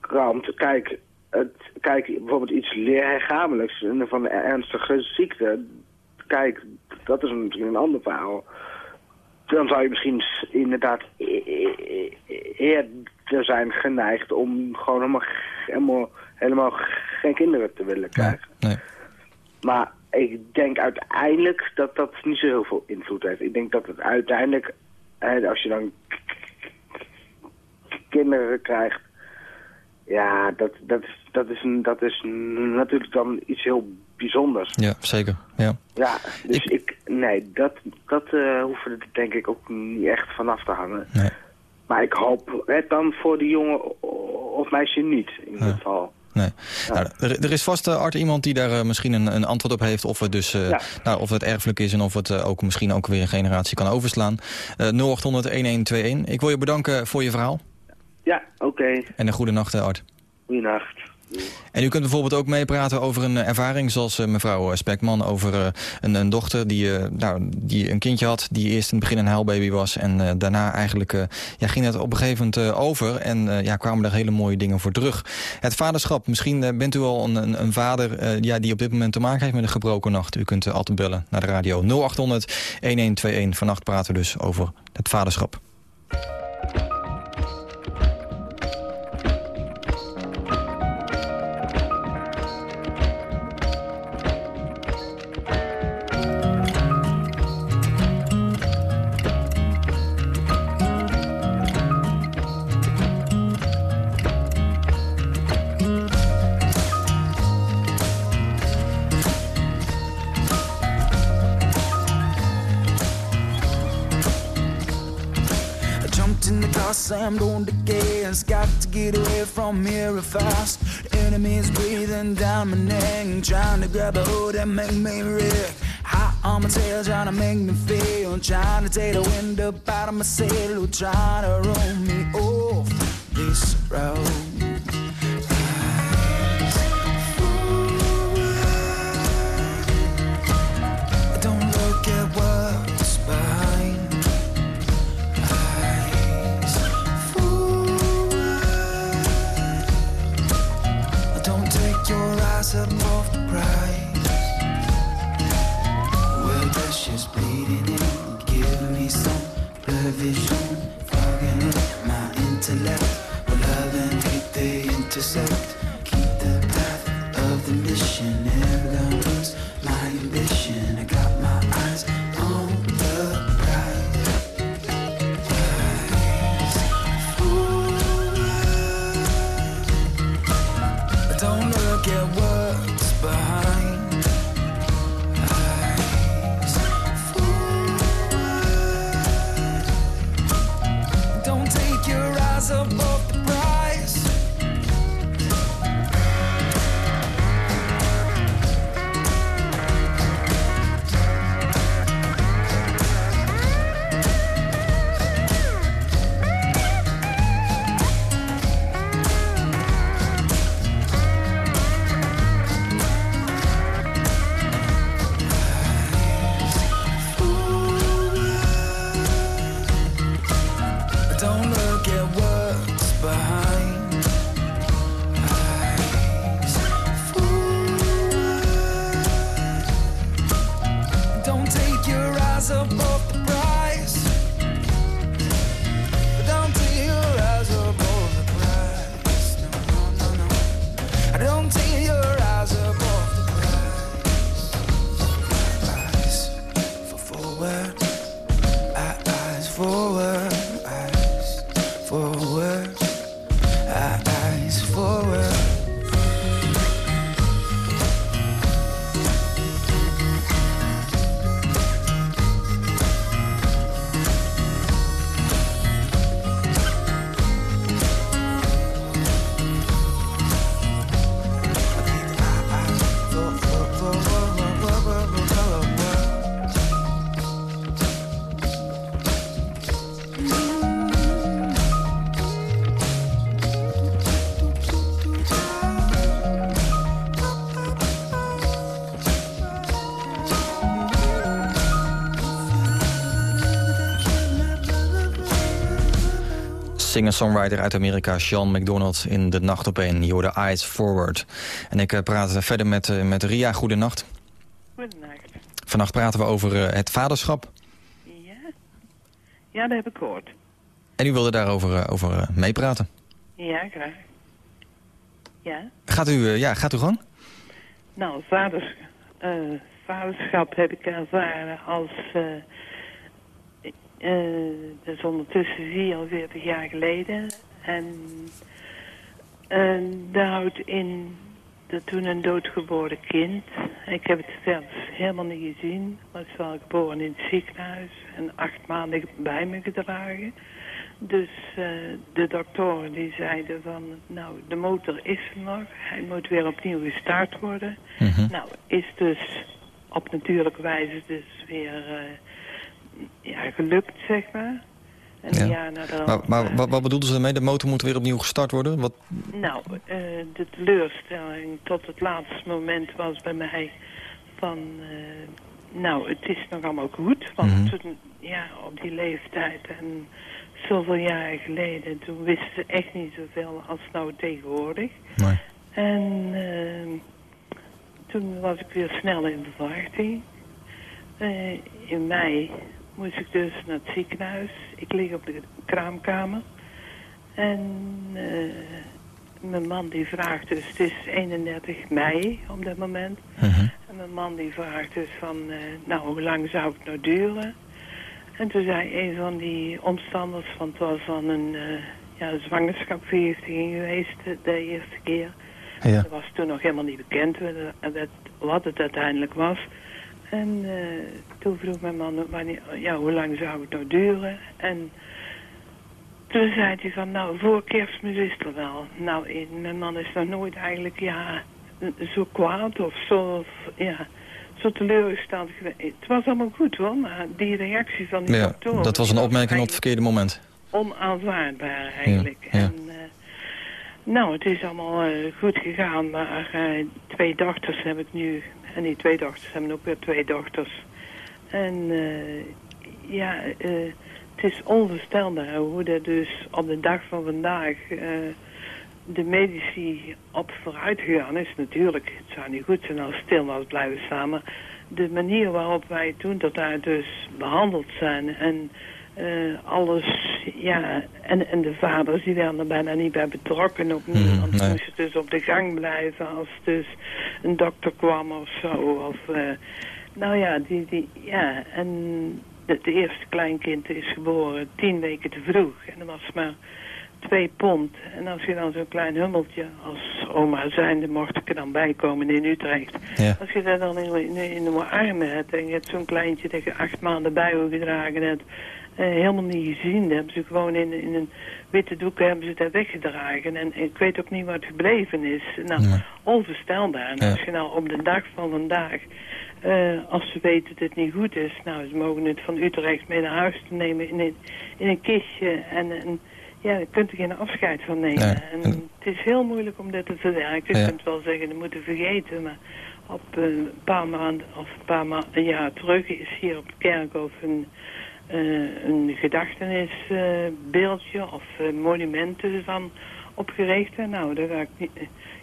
kant, kijk, het, kijk bijvoorbeeld iets lichamelijks van een ernstige ziekte. Kijk, dat is natuurlijk een ander verhaal. Dan zou je misschien inderdaad e- e- e- eerder zijn geneigd om gewoon helemaal, helemaal, helemaal geen kinderen te willen krijgen. Nee. Maar ik denk uiteindelijk dat dat niet zo heel veel invloed heeft. Ik denk dat het uiteindelijk, als je dan kinderen krijgt, ja, dat, dat, is, dat, is, dat is natuurlijk dan iets heel bijzonders. Ja, zeker. Ja. Ja, dus ik, nee, dat, dat eh hoeven we er denk ik ook niet echt vanaf te hangen. Nee. Maar ik hoop het dan voor die jongen of meisje niet, in ieder geval. Nee. Nou, er, er is vast, eh, Art, iemand die daar eh, misschien een, een antwoord op heeft... of het, dus, Ja. nou, of het erfelijk is en of het ook misschien ook weer een generatie kan overslaan. Eh 0800-1121. Ik wil je bedanken voor je verhaal. Ja, oké. En een goede nacht, Art. Goeienacht. En u kunt bijvoorbeeld ook meepraten over een eh, ervaring zoals eh, mevrouw eh, Spekman... over een, een dochter die, nou, die een kindje had, die eerst in het begin een huilbaby was... en daarna eigenlijk ja, ging het op een gegeven moment over... en ja, kwamen er hele mooie dingen voor terug. Het vaderschap, misschien bent u al een, een, een vader ja, die op dit moment te maken heeft met een gebroken nacht. U kunt altijd bellen naar de radio 0800-1121. Vannacht praten we dus over het vaderschap. Slammed on the gas. Got to get away from here fast. Enemies breathing down my neck. Trying to grab a hold and make me wreck. Hot on my tail, trying to make me feel. Trying to take the wind up out of my sail. Trying to roll me off this road. Singer-songwriter uit Amerika, Sean McDonald... in De Nacht op een, je hoorde Eyes Forward. En ik eh, praat verder met, eh, met Ria. Goedenacht. Goedenacht. Vannacht praten we over eh, het vaderschap. Ja? Ja, dat heb ik gehoord. En u wilde daarover over, meepraten. Ja, graag. Ja? Gaat u, ja, gaat u gang? Nou, vaders, vaderschap heb ik ervaren als... eh, dat is ondertussen 44 jaar geleden. En eh, dat houdt in dat toen een doodgeboren kind... Ik heb het zelfs helemaal niet gezien. was wel geboren in het ziekenhuis en acht maanden bij me gedragen. Dus eh, de doktoren die zeiden van, nou, de motor is er nog. Hij moet weer opnieuw gestart worden. Nou, is dus op natuurlijke wijze dus weer ja, gelukt, zeg maar. En Ja. een jaar nadat, Maar, maar wat, wat bedoelden ze ermee? De motor moet weer opnieuw gestart worden? Wat, Nou, eh, de teleurstelling tot het laatste moment was bij mij van... eh, nou, het is nog allemaal goed. Want Mhm. toen, ja, op die leeftijd en zoveel jaren geleden... toen wisten ze echt niet zoveel als nou tegenwoordig. Nee. En eh, toen was ik weer snel in verwachting. Eh, in mei moest ik dus naar het ziekenhuis. Ik lig op de kraamkamer. En eh, mijn man die vraagt dus, het is 31 mei op dat moment. En mijn man die vraagt dus van, eh, nou hoe lang zou het nou duren? En toen zei een van die omstanders, want het was dan een eh ja, zwangerschapsvergiftiging geweest de, eerste keer. Ja. Dat was toen nog helemaal niet bekend wat het uiteindelijk was. En eh, toen vroeg mijn man, wanneer, ja, hoe lang zou het nou duren? En toen zei hij van, nou, voor kerstmis is er wel. Nou, eh, mijn man is nog nooit eigenlijk, ja, zo kwaad of zo, ja, zo teleurgesteld geweest. Het was allemaal goed hoor, maar die reactie van die Ja, dokter... dat was een opmerking op het verkeerde moment. onaanvaardbaar eigenlijk. Ja, ja. En, eh, nou, het is allemaal goed gegaan, maar twee dochters heb ik nu. En die twee dochters hebben ook weer twee dochters. En eh, ja, eh, het is onvoorstelbaar hoe dat dus op de dag van vandaag eh, de medici op vooruit gegaan is. Natuurlijk, het zou niet goed zijn als stil was blijven staan, de manier waarop wij toen dat daar dus behandeld zijn en eh, alles, ja, en, en de vaders die werden er bijna niet bij betrokken ook niet, Mhm, want nee. ze moesten dus op de gang blijven als dus een dokter kwam of zo, of, eh, nou ja, die, die, ja, en het eerste kleinkind is geboren tien weken te vroeg en dat was maar twee pond. En als je dan zo'n klein hummeltje als oma zijnde mocht ik er dan bij komen in Utrecht. Ja. Als je dat dan in, in, de armen hebt en je hebt zo'n kleintje dat je acht maanden bij je gedragen hebt, eh, helemaal niet gezien. Dat hebben ze gewoon in, in een witte doek hebben ze dat weggedragen. En ik weet ook niet wat gebleven is. Nou, Nee. onvoorstelbaar. En Ja. als je nou op de dag van vandaag, eh, als ze weten dat het niet goed is, nou, ze mogen het van Utrecht mee naar huis te nemen in een, in een kistje. En, en ja, daar kunt u geen afscheid van nemen. Nee. En het is heel moeilijk om dit te verwerken. Je Ja. kunt wel zeggen, dat moeten vergeten, maar op eh, een paar maanden of een paar ma een jaar terug is hier op het kerkhof een, eh, een gedachtenisbeeldje of eh, monumenten van opgericht. En nou, daar ga ik niet,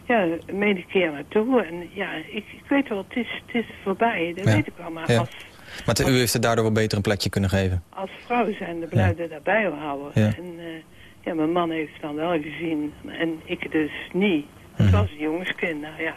ja, mede keer naartoe. En ja, ik, ik weet wel, het is, het is voorbij, dat Ja. weet ik wel. Maar Ja. als, Maar u heeft het daardoor wel beter een plekje kunnen geven. als vrouw zijn de blijven daarbij houden. Ja. En ja, mijn man heeft het dan wel gezien en ik dus niet. Mhm. Het was een jongenskind, nou ja.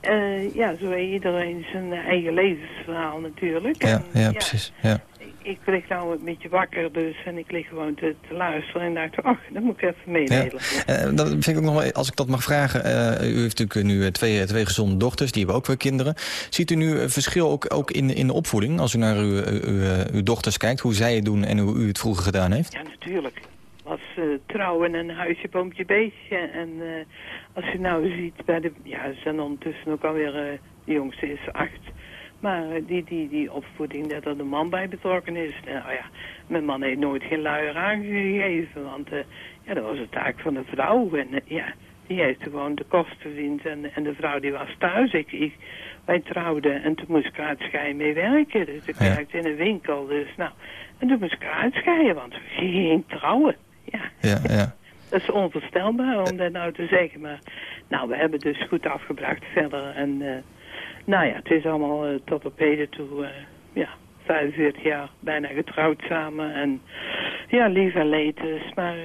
Eh, ja, zo iedereen zijn eigen levensverhaal natuurlijk. Ja, En, ja, precies. Ja. Ik, lig nou een beetje wakker dus en ik lig gewoon te, te luisteren en dacht, ach, dat moet ik even Ja. meedelen. Eh, dat vind ik ook nog wel, als ik dat mag vragen. eh, u heeft natuurlijk nu twee, twee gezonde dochters, die hebben ook weer kinderen. Ziet u nu een verschil ook, ook in, in de opvoeding? Als u naar uw, uw, uw dochters kijkt, hoe zij het doen en hoe u het vroeger gedaan heeft? Ja, natuurlijk. Was eh, trouwen en huisje, boompje, beestje. En eh, als je nou ziet bij de... Ja, ze zijn ondertussen ook alweer... eh de jongste is acht. Maar die, die, die opvoeding, dat er de man bij betrokken is. Nou ja, mijn man heeft nooit geen luier aangegeven. Want ja, dat was de taak van de vrouw. En ja, die heeft gewoon de kosten verdiend. En, en de vrouw die was thuis. Ik, ik, wij trouwden en toen moest ik uit Schijn mee werken. Dus ik Ja. werkte in een winkel. Dus nou, en toen moest ik eruit scheiden, want we gingen trouwen. Ja, Ja, ja. dat is onvoorstelbaar om dat nou te zeggen. Maar nou, we hebben dus goed afgebracht verder. En eh, nou ja, het is allemaal eh, tot op heden toe, eh, ja, 45 jaar bijna getrouwd samen. En ja, lief en leed dus. Maar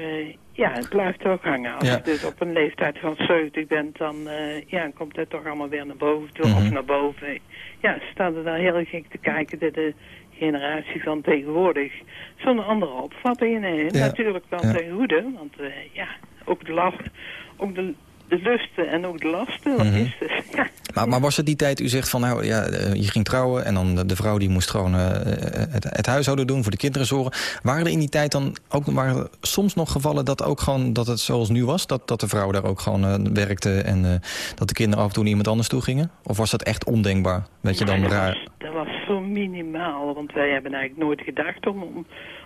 ja, het blijft ook hangen. Als Ja. je dus op een leeftijd van 70 bent, dan eh, ja, komt het toch allemaal weer naar boven toe. Mhm. Of naar boven. Ja, ze staan er dan heel gek te kijken dat de generatie van tegenwoordig zo'n andere opvatting heeft. Ja. Natuurlijk dan ten goede, want eh, ja, ook de last, ook de, de lusten en ook de lasten, Mhm. is ja. Maar, maar was het die tijd, u zegt van nou ja, eh, je ging trouwen en dan de, de vrouw die moest gewoon eh, het, het huishouden doen, voor de kinderen zorgen. Waren er in die tijd dan ook waren er soms nog gevallen dat ook gewoon dat het zoals nu was, dat, dat de vrouw daar ook gewoon eh, werkte en eh, dat de kinderen af en toe naar iemand anders toe gingen? Of was dat echt ondenkbaar? Weet je dan Maar dat raar? was- Dat was zo minimaal, want wij hebben eigenlijk nooit gedacht om, om,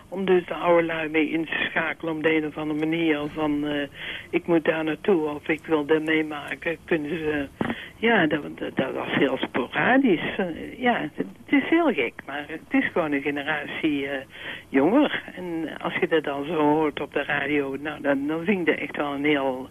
om dus de oude lui mee in te schakelen op de een of andere manier. Van eh, ik moet daar naartoe of ik wil dat meemaken. Kunnen ze, ja, dat, dat, was heel sporadisch. Eh, ja, het, het is heel gek, maar het is gewoon een generatie eh, jonger. En als je dat dan zo hoort op de radio, nou, dan, dan vind ik dat echt wel een heel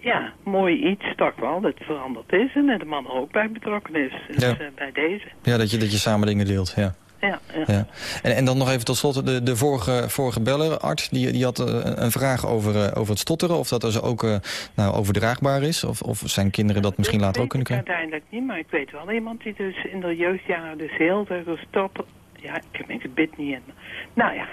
ja, mooi iets toch wel, dat veranderd is en de man er ook bij betrokken is. Dus Ja. bij deze. Ja, dat je, dat je samen dingen deelt, ja. Ja, ja. Ja. En, en dan nog even tot slot, de, de vorige, vorige beller, arts, die, die had eh, een vraag over, eh, over het stotteren. Of dat dus ook eh, nou, overdraagbaar is. Of, of zijn kinderen dat misschien later ook kunnen krijgen. uiteindelijk niet, maar ik weet wel iemand die dus in de jeugdjaren dus heel veel gestopt... Ja, ik heb mijn gebit niet in. Nou ja.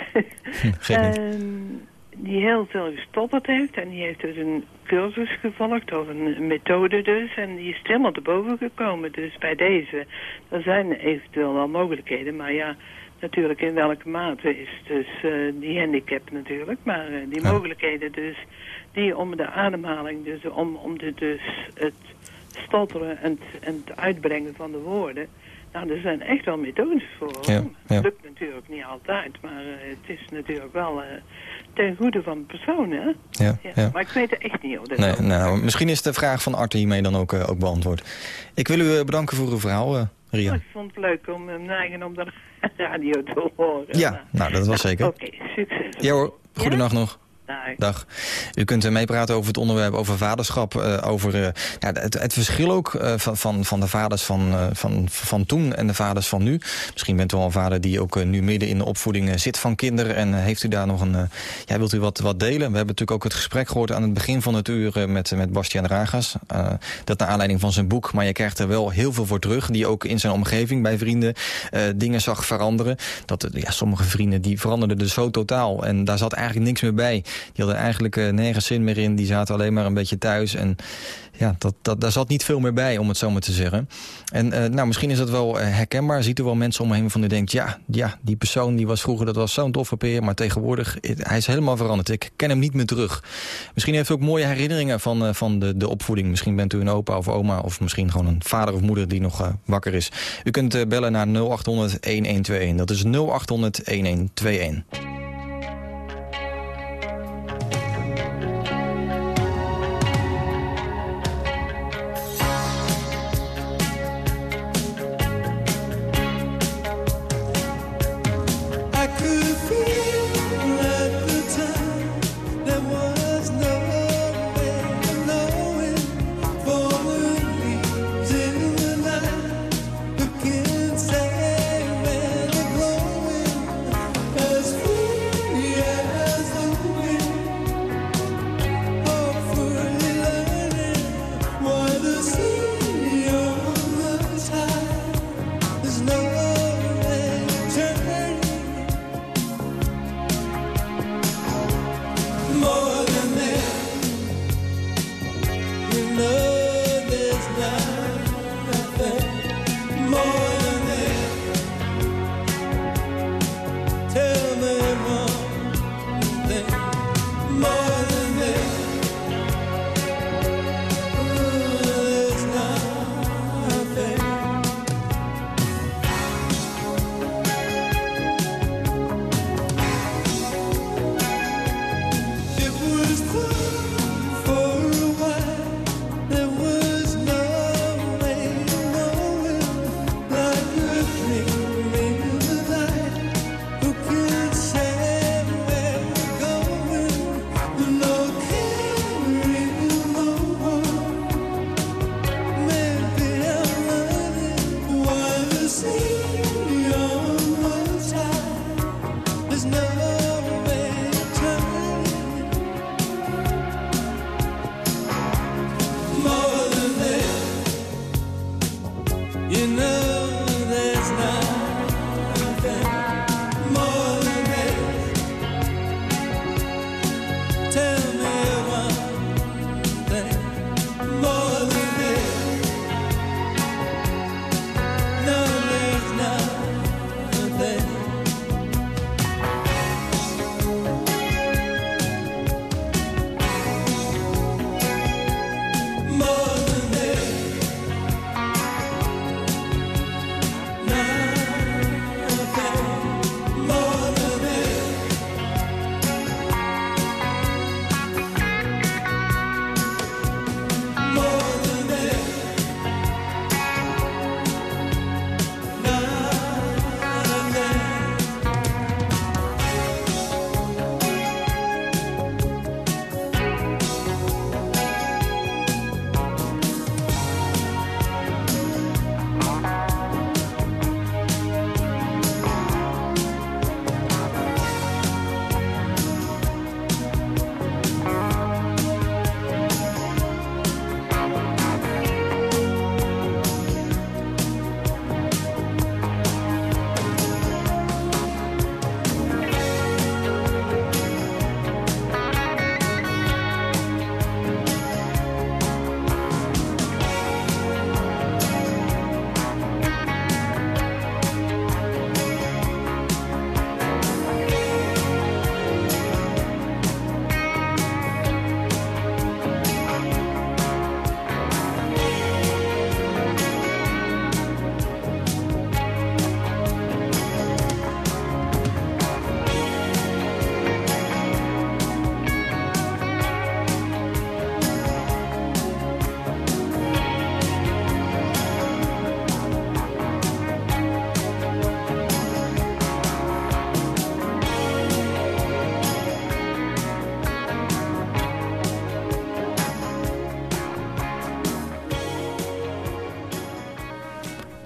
Geeft niet. Die heel veel gestotterd heeft en die heeft dus een cursus gevolgd of een methode dus en die is helemaal te boven gekomen. Dus bij deze, er zijn eventueel wel mogelijkheden, maar ja, natuurlijk in welke mate is dus eh, die handicap natuurlijk. Maar eh, die Ja. mogelijkheden dus, die om de ademhaling, dus om, om de, dus het stotteren en, het- en het uitbrengen van de woorden. Nou, er zijn echt wel methodes voor. Ja, lukt natuurlijk niet altijd, maar eh, het is natuurlijk wel eh, ten goede van de persoon, hè? Ja, ja. Maar ik weet het echt niet, hoor. Dat Nee, ook. nou, misschien is de vraag van Arte hiermee dan ook, eh, ook beantwoord. Ik wil u bedanken voor uw verhaal, Ria. Ik vond het leuk om hem neigen om de radio te horen. Ja, nou, dat was zeker. Oké, succes. Ja hoor, goedenacht nog. Dag. U kunt eh, meepraten over het onderwerp over vaderschap. eh, over eh, het, verschil ook eh, van, van, van de vaders van, van, van toen en de vaders van nu. Misschien bent u al een vader die ook nu midden in de opvoeding zit van kinderen. En heeft u daar nog een. ja, wilt u wat, wat delen? We hebben natuurlijk ook het gesprek gehoord aan het begin van het uur met, met Bastiaan Ragas. Dat naar aanleiding van zijn boek. Maar je krijgt er wel heel veel voor terug. Die ook in zijn omgeving bij vrienden dingen zag veranderen. Dat, ja, sommige vrienden die veranderden dus zo totaal. En daar zat eigenlijk niks meer bij. Die hadden eigenlijk eh, nergens zin meer in. Die zaten alleen maar een beetje thuis. En ja, dat, dat, daar zat niet veel meer bij, om het zo maar te zeggen. En eh, nou, misschien is dat wel eh, herkenbaar. Ziet u wel mensen om me heen van u denkt... ja, ja, die persoon die was vroeger, dat was zo'n toffe peer... maar tegenwoordig, hij is helemaal veranderd. Ik ken hem niet meer terug. Misschien heeft u ook mooie herinneringen van, van de, de opvoeding. Misschien bent u een opa of oma... of misschien gewoon een vader of moeder die nog wakker is. U kunt bellen naar 0800-1121. Dat is 0800-1121.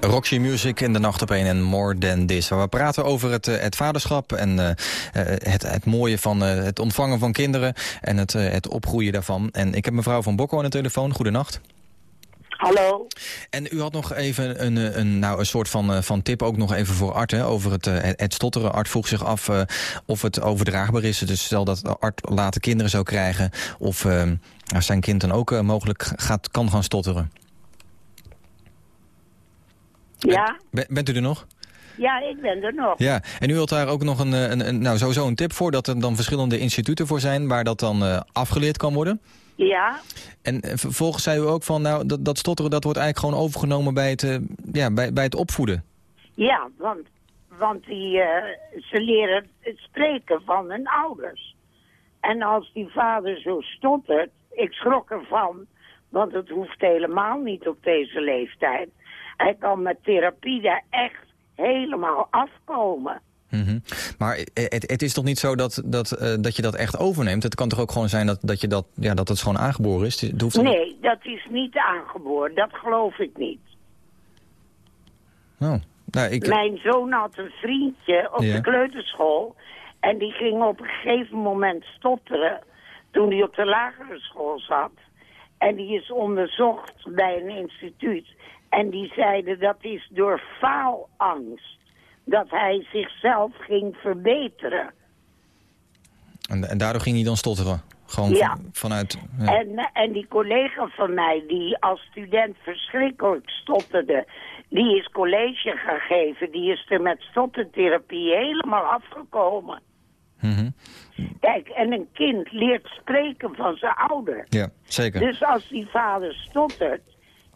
Roxy Music in de nacht op een en More Than This. Waar we praten over het, eh, het vaderschap en eh, eh, het, het mooie van het ontvangen van kinderen... en het, het opgroeien daarvan. En ik heb mevrouw van Bokko aan de telefoon. Goedenacht. Hallo. En u had nog even een, een, nou, een soort van, van tip ook nog even voor Art hè, over het, het, stotteren. Art vroeg zich af of het overdraagbaar is. Dus stel dat Art later kinderen zou krijgen... of nou, zijn kind dan ook mogelijk gaat, kan gaan stotteren. Ja? Ben- bent u er nog? Ja, ik ben er nog. Ja, en u had daar ook nog een, eh, een, een nou, sowieso een tip voor... dat er dan verschillende instituten voor zijn... waar dat dan eh, afgeleerd kan worden. Ja? En eh, vervolgens zei u ook van... nou, dat, dat stotteren dat wordt eigenlijk gewoon overgenomen bij het, ja, bij, bij het opvoeden. Ja, want, want die, eh, ze leren het spreken van hun ouders. En als die vader zo stottert, ik schrok ervan, want het hoeft helemaal niet op deze leeftijd. Hij kan met therapie daar echt helemaal afkomen. Mhm. Maar eh, het, het is toch niet zo dat, dat, eh, dat je dat echt overneemt? Het kan toch ook gewoon zijn dat, dat, je dat, ja, dat het gewoon aangeboren is? Het hoeft Nee, dat is niet aangeboren, dat geloof ik niet. Oh. Nou, ik, Mijn zoon had een vriendje op Ja. de kleuterschool. En die ging op een gegeven moment stotteren toen hij op de lagere school zat. En die is onderzocht bij een instituut. En die zeiden dat is door faalangst. Dat hij zichzelf ging verbeteren. en, en daardoor ging hij dan stotteren? Gewoon Ja. vanuit... Ja. En, en die collega van mij, die als student verschrikkelijk stotterde... die is college gaan geven. Die is er met stottertherapie helemaal afgekomen. Mhm. Kijk, en een kind leert spreken van zijn ouder. ja, zeker. Dus als die vader stottert,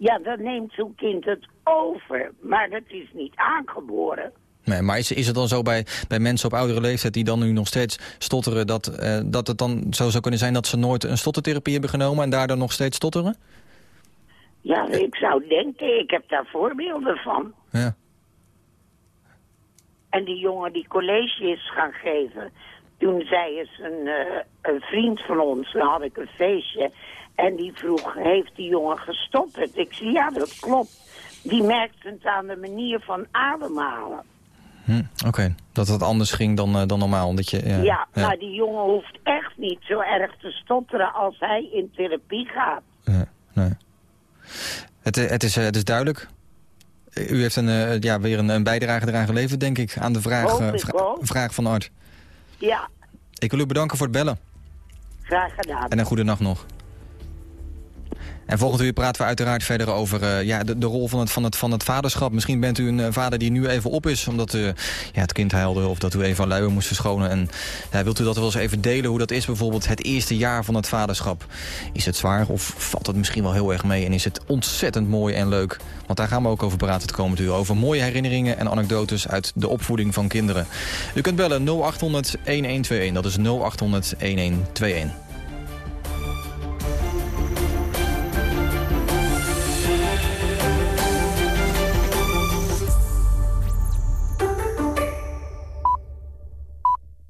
ja, dan neemt zo'n kind het over. Maar dat is niet aangeboren. Nee, maar is, is het dan zo bij, bij mensen op oudere leeftijd die dan nu nog steeds stotteren... Dat, eh, dat het dan zo zou kunnen zijn dat ze nooit een stottertherapie hebben genomen... en daardoor nog steeds stotteren? Ja, ik zou denken, ik heb daar voorbeelden van. Ja. En die jongen die college is gaan geven, toen zei eens een, eh, een vriend van ons, dan had ik een feestje, en die vroeg, heeft die jongen gestotterd? Ik zei, ja, dat klopt. Die merkte het aan de manier van ademhalen. Hm, Oké, dat het anders ging dan, eh, dan normaal. Omdat je, ja, Ja, maar die jongen hoeft echt niet zo erg te stotteren als hij in therapie gaat. Ja, nee. Het, eh, het, is, eh, het is duidelijk. U heeft een, ja, weer een, een bijdrage eraan geleverd, denk ik, aan de vraag, vra- vraag van Art. Ja, Ik wil u bedanken voor het bellen. graag gedaan. En een goede nacht nog. En volgend uur praten we uiteraard verder over eh, ja, de, de rol van het, van, het, van het vaderschap. Misschien bent u een eh, vader die nu even op is omdat uh, ja, het kind huilde... of dat u even een luier moest verschonen. En wilt u dat wel eens even delen hoe dat is bijvoorbeeld het eerste jaar van het vaderschap? Is het zwaar of valt het misschien wel heel erg mee? En is het ontzettend mooi en leuk? Want daar gaan we ook over praten het komende uur. Over mooie herinneringen en anekdotes uit de opvoeding van kinderen. U kunt bellen 0800-1121. Dat is 0800-1121.